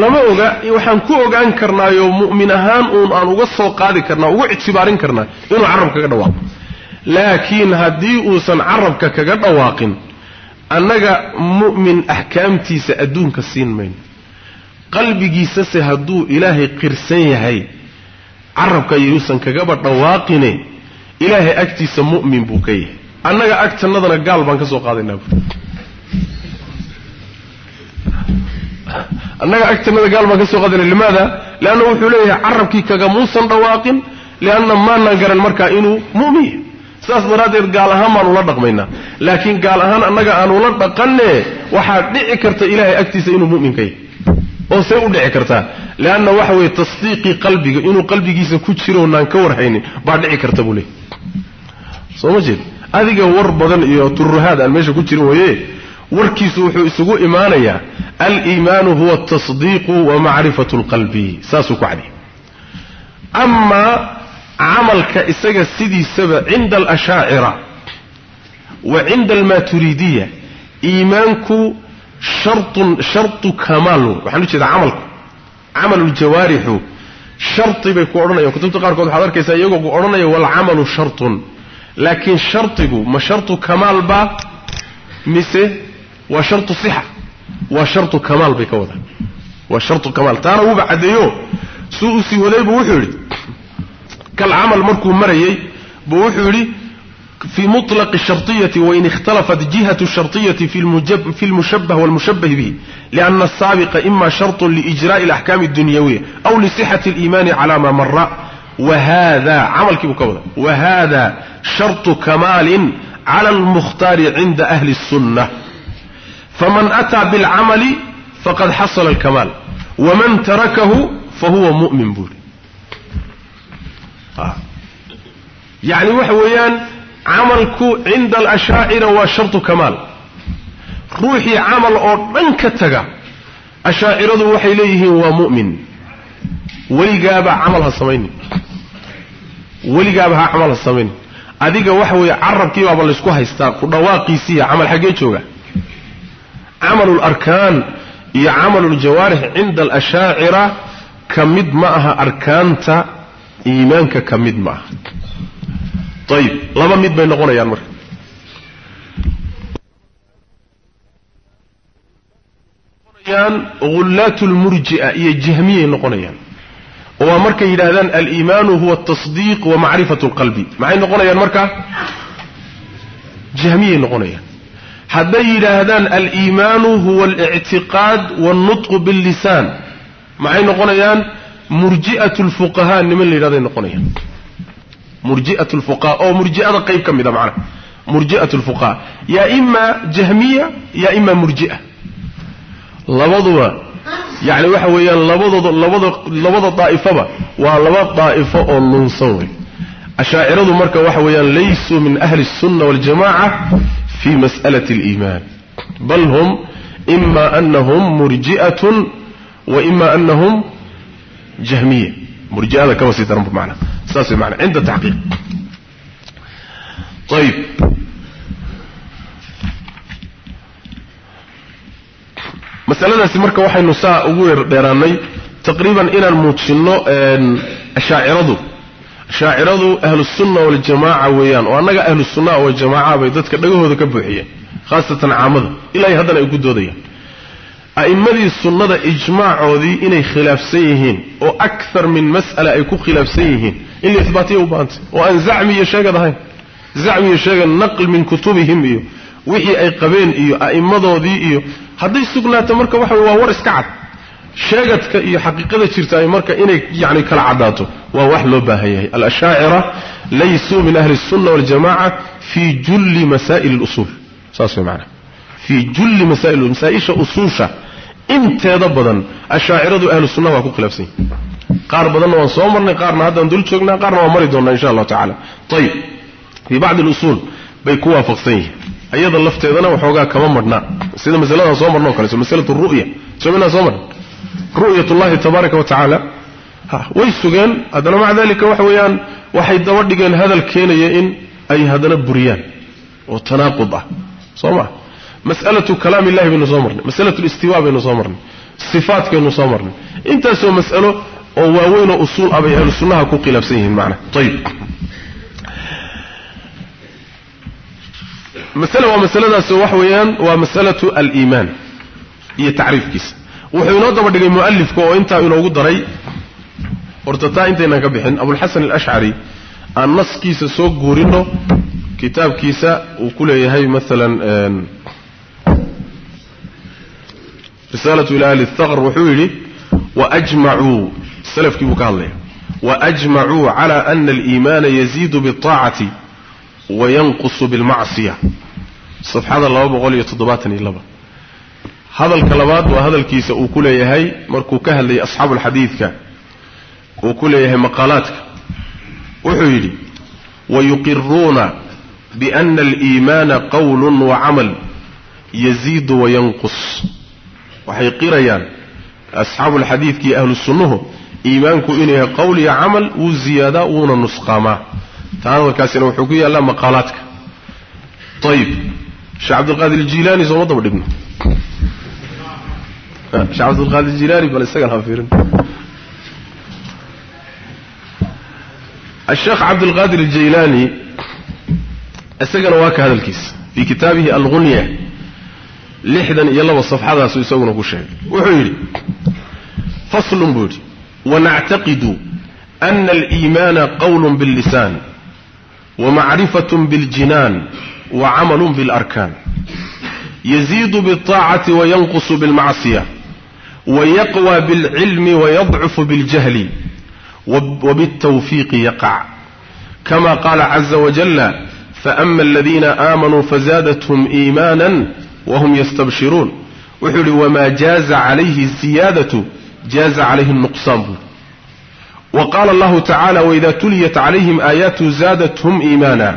lama oga waxaan ku ogaan karnaayo mu'min ahaan uun aan uga soo qaadi karnaa uga ictibaarin karnaa inuu carabka kaga dhawaaqo laakiin haddii uusan carabka kaga dhawaaqin annaga mu'min axkaamtiisa adduunka siin mayno qalbigiisase hadduu ilaahay qirsan yahay carabka yuusan kagaba dhawaaqine ilaahay agtiisa mu'min buu ka yahay annaga agtannadana gaal baan ka soo qaadaynaa annaga agtannada gaal baan ka soo qaadayna limaada? Leanna wuxuu leeyahay carabkii kagamuusan dhawaaqin lianna maanaan garan markaa inuu mu'min yahay. Saas daraaddeed gaal ahaan baanu la dhaqmaynaa laakiin gaal ahaan annaga aanu la dhaqanne waxaa dhici karta ilaahay agtiisa inuu mu'min ka yahay. Oo see u dhici kartaa leanna waxa weeye tasdiiqii qalbiga inuu qalbigiisa ku jiro naan ka warhaynin baa dhici karta buu leeyahy soo ma jeed? Adiga war badan iyo turuhaad aan meesha ku jirin waye warkiisu wuxuu isugu imaanayaa aliimaanu huwa atasdiiqu wa macrifatu lqalbi saasuu ku cadiy amaa camalka isaga sidiisaba cinda alashaacira wa cinda almaturidiya iimaanku shartun shartu kamaal waxaan u jeedaa camalku camalu ljawaarixu sharti bay ku odhanayaan. Kutubta qaarkood waxaad arkaysaa iyagoo ku odhanaya walcamalu shartun. Laakiin shardigu ma shartu kamaal baa mise waa shartu sixa waa shartu kamaal bay ka wadaan waa shartu kamaal taana wuuba caddeeyo. Suu u sii wadaybu wuxuu yidhi kalcamal markuu marayey buu wuxuu yidhi fi muطlaqi shariyati wain ikhtalafat jihatu shariyati fi lmushabah wاlmushabah bihi. Lianna asaabiqa ima sharط liijraءi اlaxkaami اdunyawiya aw lisixati اliimani cala ma mara wahada camalkii buu ka wada wahada sharطu kamaalin cala اlmukhtaari cinda ahli الsunna faman ataa bilcamali faqad xasala alkamaal waman tarakahu fahuwa mumin buuri. Ah. Yacni waxa weeyaan camalku cinda alashaacira waa shartu kamaal. Ruuxii camal oo dhan ka taga ashaaciradu waxay leeyihiin waa mu'min. Weligaaba camal ha samaynin weligaaba ha camal ha samaynin adiga waxa weeye carabkii baaba laysku haystaa ku dhawaaqiisiiya camal xaggee jooga camalu larkaan iyo camalu ljawaarix cinda alashaacira ka mid ma aha arkaanta iimaanka ka mid ma aha. Ayib laba mid bay noqonayaan marka. Hullaat lmurjia iyo jahmiyay noqonayaan. Oo waa markay yidhaahdaan aliimaanu huwa atasdiiq wa macrifat lqalbi maxay noqonayaan marka? Jahmiyay noqonayaan hadday yidhaahdaan aliimaanu huwa alictiqaad wاlnutqu billisaan maxay noqonayaan murji'at lfuqahaa niman la yidhahday noqonayaan murji'at lfuqaha oo murji'ada qayb ka mid a macnaha murji'at lfuqaha yaa ima jahmiya yaa ima murji'a labaduba yacni waxa weeyaan labadooda labada labada daa'ifaba waa laba daa'ifo oo lunsan wey ashaaciradu marka waxa weeyaan laysuu min ahli الsunna waاljamaca fi mas'alati اliiman bal hum ima anahum murji'atun wa ima anahum jahmiya murji'ada kaba sii daranba macna saas way macna cinda taxqiiq ayib masaladaasi marka waxaynu saa ugu dheeraanay taqriiban inaan muujinno ashaaciradu ashaaciradu ahlusunna waljamaaca weeyaan oo annaga ahlusunna waljamaaca bay dadka dhagahooda ka buuxiyeen khaasatan caamada ilaa haddana ay ku doodayaan. A'immadii sunnada ijmaacoodii inay khilaafsan yihiin oo akar min mas'ala ay ku khilaafsan yihiin in la isbaatiya u baahantay oo aan zacmi iyo sheegad ahayn. Zacmi iyo sheegad naql min kutubihim iyo wixii ay qabeen iyo a'immadoodii iyo hadday sugnaato marka waxa waa war iska cad sheegadka iyo xaqiiqada jirta ay marka inay yani kala caddaato waa wax loo baahan yahay alashaacira laysuu min ahli الsunna waاljamaca fii julli masaa'il اlusuul saas way maanaa fii julli masaa'il masaa-isha usuusha inteeda badan ashaaciradu ahlu sunnaha waa ku khilaafsan yihin qaar badanna waan soo marnay qaarna haddaan dul joognaa qaarna waan mari doonnaa insha allahu tacala ayib fii bacdi اlusuul bay ku waafaqsan yihiin ayada lafteedana waxoogaa kama marhnaa sida masaladaan soo marno o kale masalatu ru'ya soo minaa soo marna ru'yat ullahi tabaaraka wa tacaala. Way sugeen haddana maca dalika waxa weeyaan waxay daba dhigeen hadal keenaya in ay haddana buriyaan oo tanaaqud ah. Soo maa mas'alatu kalaam illahi baynu soo marnay masalatu listiwa baynu soo marnay sifaatkaynu soo marnay. Intaasoo mas'alo oo waaweynoo usuul ah bay ahlu sunnaha ku khilaafsan yihiin macna. Ayib masale waa masaladaas waxa weeyaan waa masalatu aliimaan iyo tacriifkiisa wuxuu inoo daba dhigay mu'alifka oo intaa inoogu daray. Horta taa intaynaan ka bixin abulxasan alashcari aan naskiisa soo guurino kitaabkiisa uu ku leeyahay maalan risaalatu ila ahli thaqr wuxuu yidhi waajmacuu salafkii buu ka hadlaya waajmacuu cala ana aliimaana yaziidu biاطaacati wayanqusu bilmacsiya safxada laba boqol iyo toddobaatan iyo laba hadalka labaad waa hadalkiisa uu ku leeyahay markuu ka hadlayay asxaabu alxadiidka uu ku leeyahay maqaalaadka. Wuxuu yidhi wayuqiruuna biana aliimaana qowlun wa camal yaziidu wayanqus waxay qirayaan asxaabu alxadiidka iyo ahlu iimaanku inuu yahay qowl iyo camal wuu ziyaadaa wuuna nusqaamaa. Taa hadalkaasina wuxuu ku yaallaa maqaalaadka. Ayib sheekh cabdilqaadir aljilaani sooma daba dhigno <laughs> sheekh cabdilqaadir jilaani bal isagana ha fiirin الشيخ عبد القادر الجيلاني isagana waa ka hadalkiisa fii kitaabihi algunya lixdan iyo laba safxadaasu isaguna ku sheegay wuxuu yidhi faslun buu yidhi wanactaqidu ana aliimaana qowlu billisaan wamacrifat biاljinaan wacamalu biاlarkaan yaziidu biاlطaacati wayanqusu biاlmacsiya wayaqwى bاlcilmi wayadcuf bاljahli wbالtawfiiqi yaqac kama qaala caza wajala faama aladiina aamanuu fazaadathum iimaana wahum yastabshiruun wuxuu yihi wamaa jaaza calayhi ziyaadatu jaaza calayhi nuqsaan buu wa qaala allahu tacala waida tuliyat calayhim aayaatu zaadathum iimaana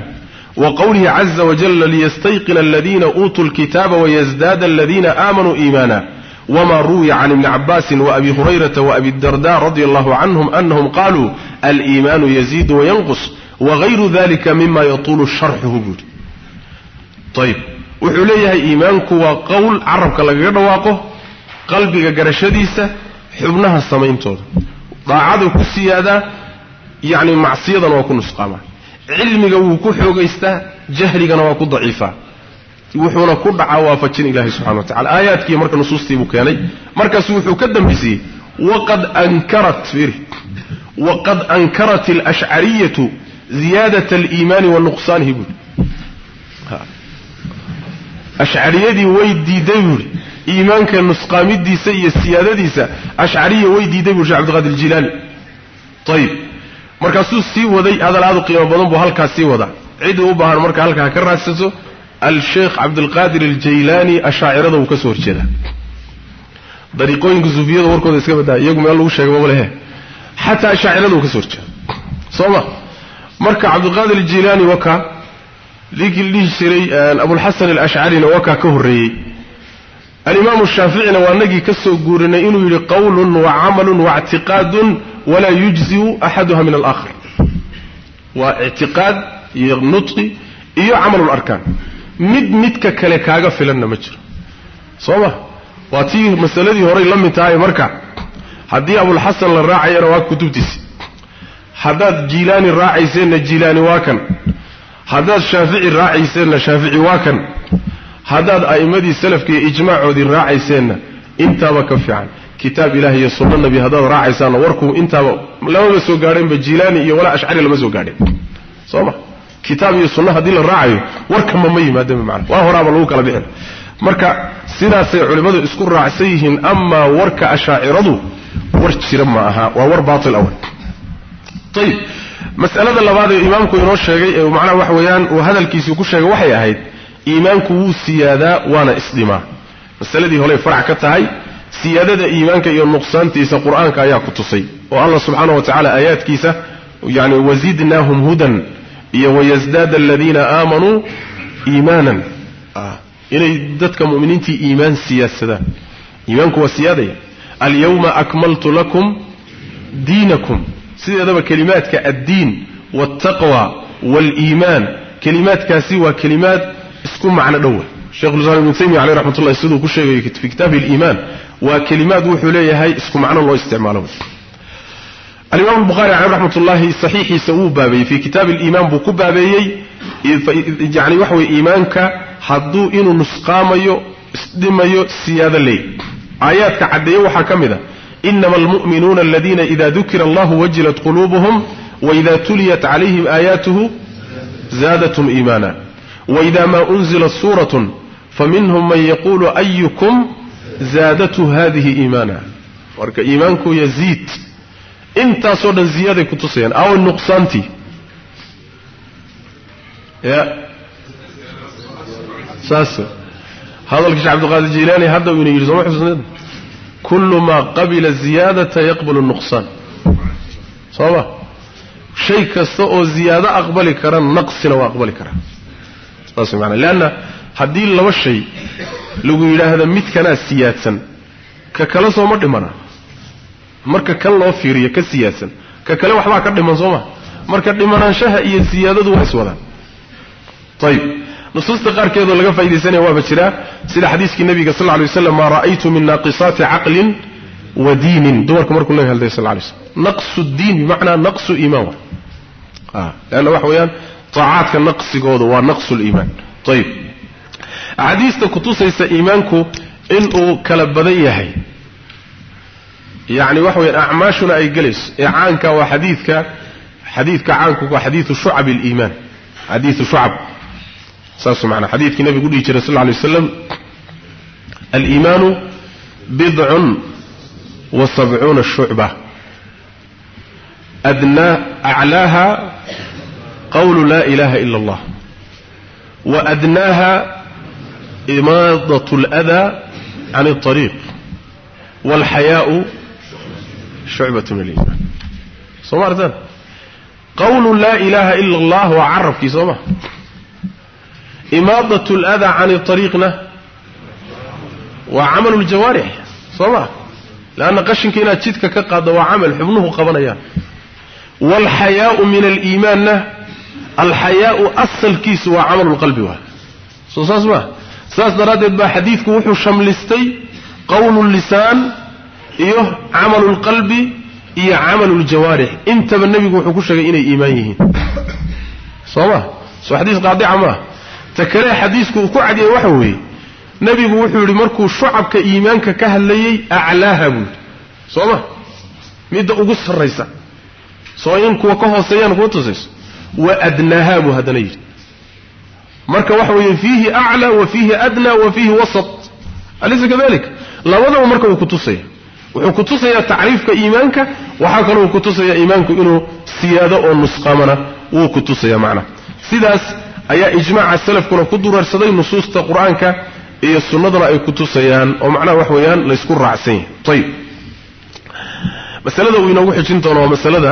waqowlihi caza wajala liyastayqina aladiina uutuu lkitaaba wayasdaada aladiina aamanuu iimaana wma ruwiya can ibni cabaasin waabi hurayrata waabi darda radia allahu canhum anahum qaluu aliimaanu yaziidu wayanqus wagayru dalika mima yatuulu sharxuhu buuri ayb wuxuu leeyahay iimaanku waa qowl carabka lagaga dhawaaqo qalbiga garashadiisa xubnaha samayntooda daacadu ku siyaadaa yani macsiyadana waa ku nusqaamaa cilmiga wuu ku xoogaystaa jahligana waa ku daciifaa wuxuuna ku dhacaa waafajin ilahi subxana wa tacala aayaadkii marka nusuustiibuu keenay. Markaasu wuxuu ka dambaysiyey waqad ankarat fiiri waqad ankarat alashcariyatu ziyaadat aliimaani wa nuqsaanihi ashcariyadii way diiday buuri iimaanka nusqaamidiisa iyo siyaadadiisa ashcariya way diiday buuri shek abdiqaadir jilaani ayib markaasuu sii waday hadal aad u qiimo badan buu halkaas sii wadaa. Cidii u baahan marka halkaa ka raadsato alsheekh cabdilqaadir aljaylaani ashaacirada wuu ka soo horjeedaa dariiqooyinka suufiyada warkooda iska badaa iyagu meel lagu sheega mamalehe xataa ashaacirada wuu ka soo horjeeda soo ma marka cabdilqaadir aljaylaani wakaa ninkii la dhihi jiray abulxasan alashcarina wakaa ka horreeyey alimaamu shaaficina waa nagii ka soo guurinay inuu yidhi qawlun wa camalun wa ictiqaadun walaa yujziu axaduha min alaakhar waa ictiqaad iyo nutqi iyo camalu larkaan mid midka kale kaaga filanna ma jiro. Soo ma? Waa tii masaladii horay la mid tahay marka. Haddii abulxasan la raacayana waa kutubtiisi. Haddaad jiilaani raacayseenna jiilaani waa kan. Haddaad shaafici raacayseenna shaafici waa kan. Haddaad a'immadii salafka iyo ijmaacoodii raacayseenna intaaba ka fiican. Kitaab ilahi iyo sunno nabi haddaad raacaysaanna warkuu intaaba lamaba soo gaadheenba jiilaani iyo walaa ashcari lama soo gaadheen. Soo ma kitaab iyo sunna haddii la raacayo warkama ma yimaadeen bimacana waa horaaba lagu kala bixin marka sidaasay culimmadu isku raacsan yihiin amaa warka ashaaciradu war jira ma aha waa war baatil awal. Ayib mas'alada labaad ee imaamku inoo sheegay ee macnaha waxa weeyaan uu hadalkiisii ku sheegay waxay ahayd iimaanku wuu siyaadaa waana isdhimaa masaladii horey farac ka tahay siyaadada iimaanka iyo nuqsaantiisa qur'aanka ayaa ku tusay oo allah subxaana wa tacala aayaadkiisa yani wazidnaahum hudan iyo wayasdaada aladiina aamanuu iimaanan. Inay dadka muminiintii iimaan siyaadsadaan iimaanku waa siyaadaya alyawma akmaltu lakum diinakum. Sideedaba kelimaadka addiin waltaqwa waaliimaan kelimaadkaasi waa kelimaad isku macno dhowa shekhulislaam ibnu taymiya caleyh raxmat ullahi siduu ku sheegayo fi kitaabi aliimaan waa kelimaad wuxuu leeyahay isku macno loo isticmaalo alimaam albukhari caleyh raxmat ullahi saxiixiisa wuu baabeeyey fii kitaabi aliimaan buu ku baabeeyey. Yani waxa weye iimaanka hadduu inuu nusqaamayo isdhimayo siyaado leey. Aayaadka caddeeye waxaa ka mid a inama almu'minuuna aladiina ida dukira allahu wajilat quluubuhum waida tuliyat calayhim aayaatuhu zaadatum iimaana. Waida ma unzilat suuratun faminhum man yaquulu ayukum zaadatu hadihi iimaana. Marka iimaanku yaziid intaasoo dhan ziyaaday ku tusayaan. Aw nuqsaantii. Ya. Saas. Hadalka sheekh cabdiqaadir jilaani hadda uu ina yidhi sooma xusneed kullu maa qabila ziyaadata yaqbalu nuqsaan. Soo ma? Shay kasta oo ziyaado aqbali kara naqsina waa aqbali karaa saas maana leanna haddii laba shay lagu yidhaahda midkanaa siyaadsan ka kale sooma dhimana marka kan loo fiiriyo ka siyaadsan ka kale waxbaa ka dhiman soo ma? Marka dhimanaanshaha iyo siyaadadu waa iswadaan ayib nusuusta qaarkeedoo laga faa'idaysanaya waaba jiraa sida xadiiskii nabiga sal lay waslam maa ra'aytu min naaqisaati caqlin wa diinin. Dumarka markuu nabiga hadlay sal lay slam naqsu diin bimacnaa naqsu iimaan wa leanna waxa weeyaan taacaadka naqsigooda waa naqsu liimaan ayib axaadiista kutusaysa iimaanku inuu kala badan yahay yani waxa weyaan acmaashuna ay gelayso ee caanka waa xadiidka xadiidka caanku waa xadiiu shucab liimaan xadiiu shucab. Saas manaa xadiidkii nabigu dhihi jiray sal lla alay waslam aliimaanu bidcun wa sabcuuna shucba. Adnaa aclaaha qawlu laa ilaha ila allah. Wa adnaaha imaadat اlأdaa can اطariiq wاlxayaau shucbat min aliimaan soo ma qawlu laa ilaaha ila allah waa carabkii soo ma imaadat aladaa cani ariiqna waa camalu ljawaarix soo ma leanna qashinka inaad jidka ka qaaddo waa camal xubnuhu qabanayaan waalxayaau min aliimaanna alxayaau asalkiisu waa camalu lqalbi waa soo saas ma saas daraaddeed baa xadiidku wuxuu shamlistay qowlu lisaan iyo camalu lqalbi iyo camalu ljawaarix intaba nebigu wuxuu ku sheegay inay iimaan yihiin. Soo ma soo xadiis qaadica maaha ta kale xadiisku uu ku cadiyay waxa weeye. Nebigu wuxuu yidhi markuu shucabka iimaanka ka hadlayey aclaaha buui soo ma midda ugu sarraysa. Soo in kuwa ka hooseeyaan kuu tusayso. Wa adnaaha buu haddana yidhi. Marka waxa weeye fiihi aclaa wa fiihi adnaa wa fiihi wasat. Alaysa kadalik? Labadaba marka wuu kutusaya wuxuu kutusayaa tacriifka iimaanka waxaa kaloo kutusaya iimaanku inuu siyaado oo nusqaamana wuu kutusaya macnaha sidaas ayaa ijmaaca salafkuna ku durarsaday nusuusta qur'aanka iyo sunnaduna ay kutusayaan oo macnaha wax weeyaan laysku raacsan yahay. Ayib masalada uu inoogu xijin doono waa masalada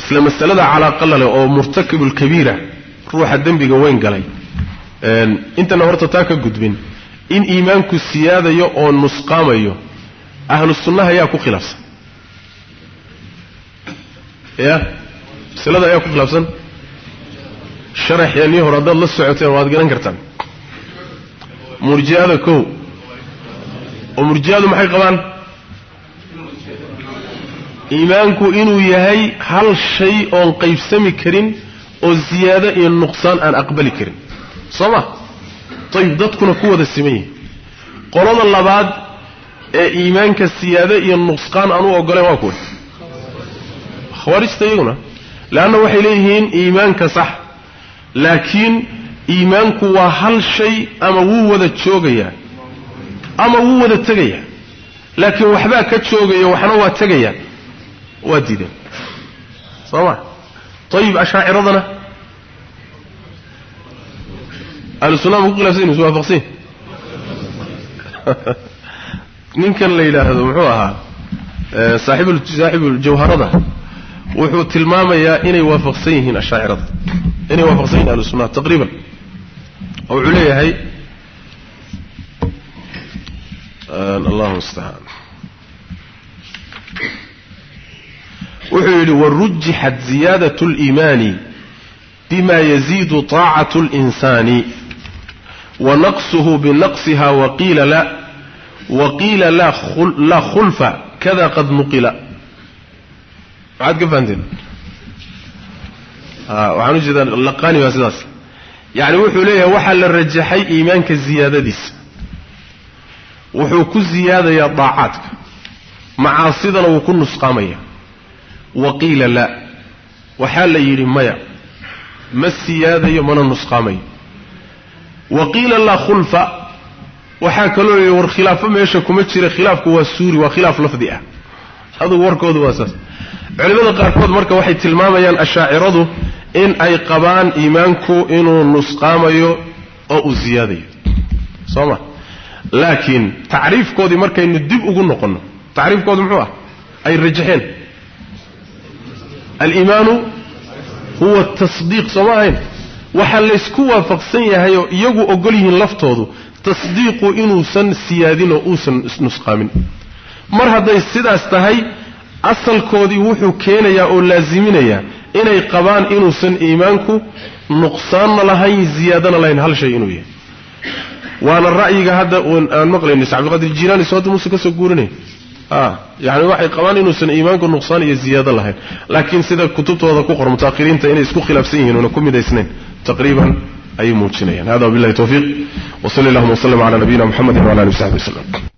isla masalada calaaqala leh oo murtakibulkabiira ruuxa dembiga weyn galay. Intana horta taa ka gudbin. In iimaanku siyaadayo oo nusqaamayo ahlu sunnaha ayaa ku khilaafsan. Ya? Masalada ayaa ku khilaafsan. Sharaxeennii hore haddaad la socoteen waad garan kartaan. Murji'ada kow. Oo murji'adu maxay qabaan? Iimaanku inuu yahay hal shay oon qaybsami karin oo ziyaado iyo nuqsaan aan aqbali karin. Soo ma? Ayib dadkuna ku wada siman yihiin qolada labaad ee iimaanka siyaado iyo nuqsaan aan u ogoleen waa kuwa khawaarijta iyaguna leanna waxay leeyihiin iimaanka sax laakiin iimaanku waa hal shay ama wuu wada joogayaa ama wuu wada tegayaa. Laakiin waxbaa ka joogaya waxna waa tegaya waa diideen. Soo ma? Ayib ashaaciradana ahlu sunnaha ma ku khilafsan is waafaqsan <laughs> ninkan la yidhaahdo muxuu ahaa saaxibuljawharada wuxuu tilmaamayaa inay waafaqsan yihiin ashaacirada inay waafaqsan yihin ahlu sunnaha taqriiban oo wuxuu leeyahay allahu mustacaan wuxuu yidhi warujixat ziyaadaة اliimaani bima yaziidu طaacaة اlinsaani wanaqsuhu binaqsiha waqiila la waqiila laa khulfa kada qad nuqila. Maxaad ka fahanteen? Waxaan u jeedaa laqani baa sidaas. Yani wuxuu leeyahay waxaa la rajaxay iimaanka ziyaadadiisa. Wuxuu ku ziyaadayaa daacaadka macaasidana wuu ku nusqaamaya. Waqiila la. Waxaa la yidhi maya ma siyaadayo mana nusqaamayo. Waqiila laa khulfa waxaa kaloo yidhi war khilaafo meesha kuma jira khilaafku waa suuri waa khilaaf lafdi ah. Adugu warkoodu waa saas. Culimmada qaarkood marka waxay tilmaamayaan ashaaciradu in ay qabaan iimaanku inuu nusqaamayo oo uu ziyaadayo. Soo ma? Laakiin tacriifkoodii markaynu dib ugu noqonno tacriifkoodu muxuu ah? Ay rajaxeen aliimaanu huwa tasdiiq soo ma ahayn? Waxaa laysku waafaqsan yahay oo iyagu ogol yihiin laftoodu tasdiiqu inuusan siyaadin oo uusan nusqaamin mar hadday sidaas tahay asalkoodii wuxuu keenayaa oo laasiminayaa inay qabaan inuusan iimaanku nuqsaanna lahayn ziyaadana lahayn hal shay inuu yahay. Waana ra'yiga hadda aan maqlayno cabdiqaadir jiilaani soo hadda muuse ka soo guurinaya yani waxay qabaan inuusan iimaanku nuqsaan iyo ziyaado lahayn. Laakiin sida kutubtooda ku qor mutaahiriinta inay isku khilaafsan yihiin una ku midaysnayn taqriiban ayay muujinayaan hada wabillahi tawfiiq. Wa salli allahuma wasllam ala nabiyina muxamedin wala alihi wasaxbi waslem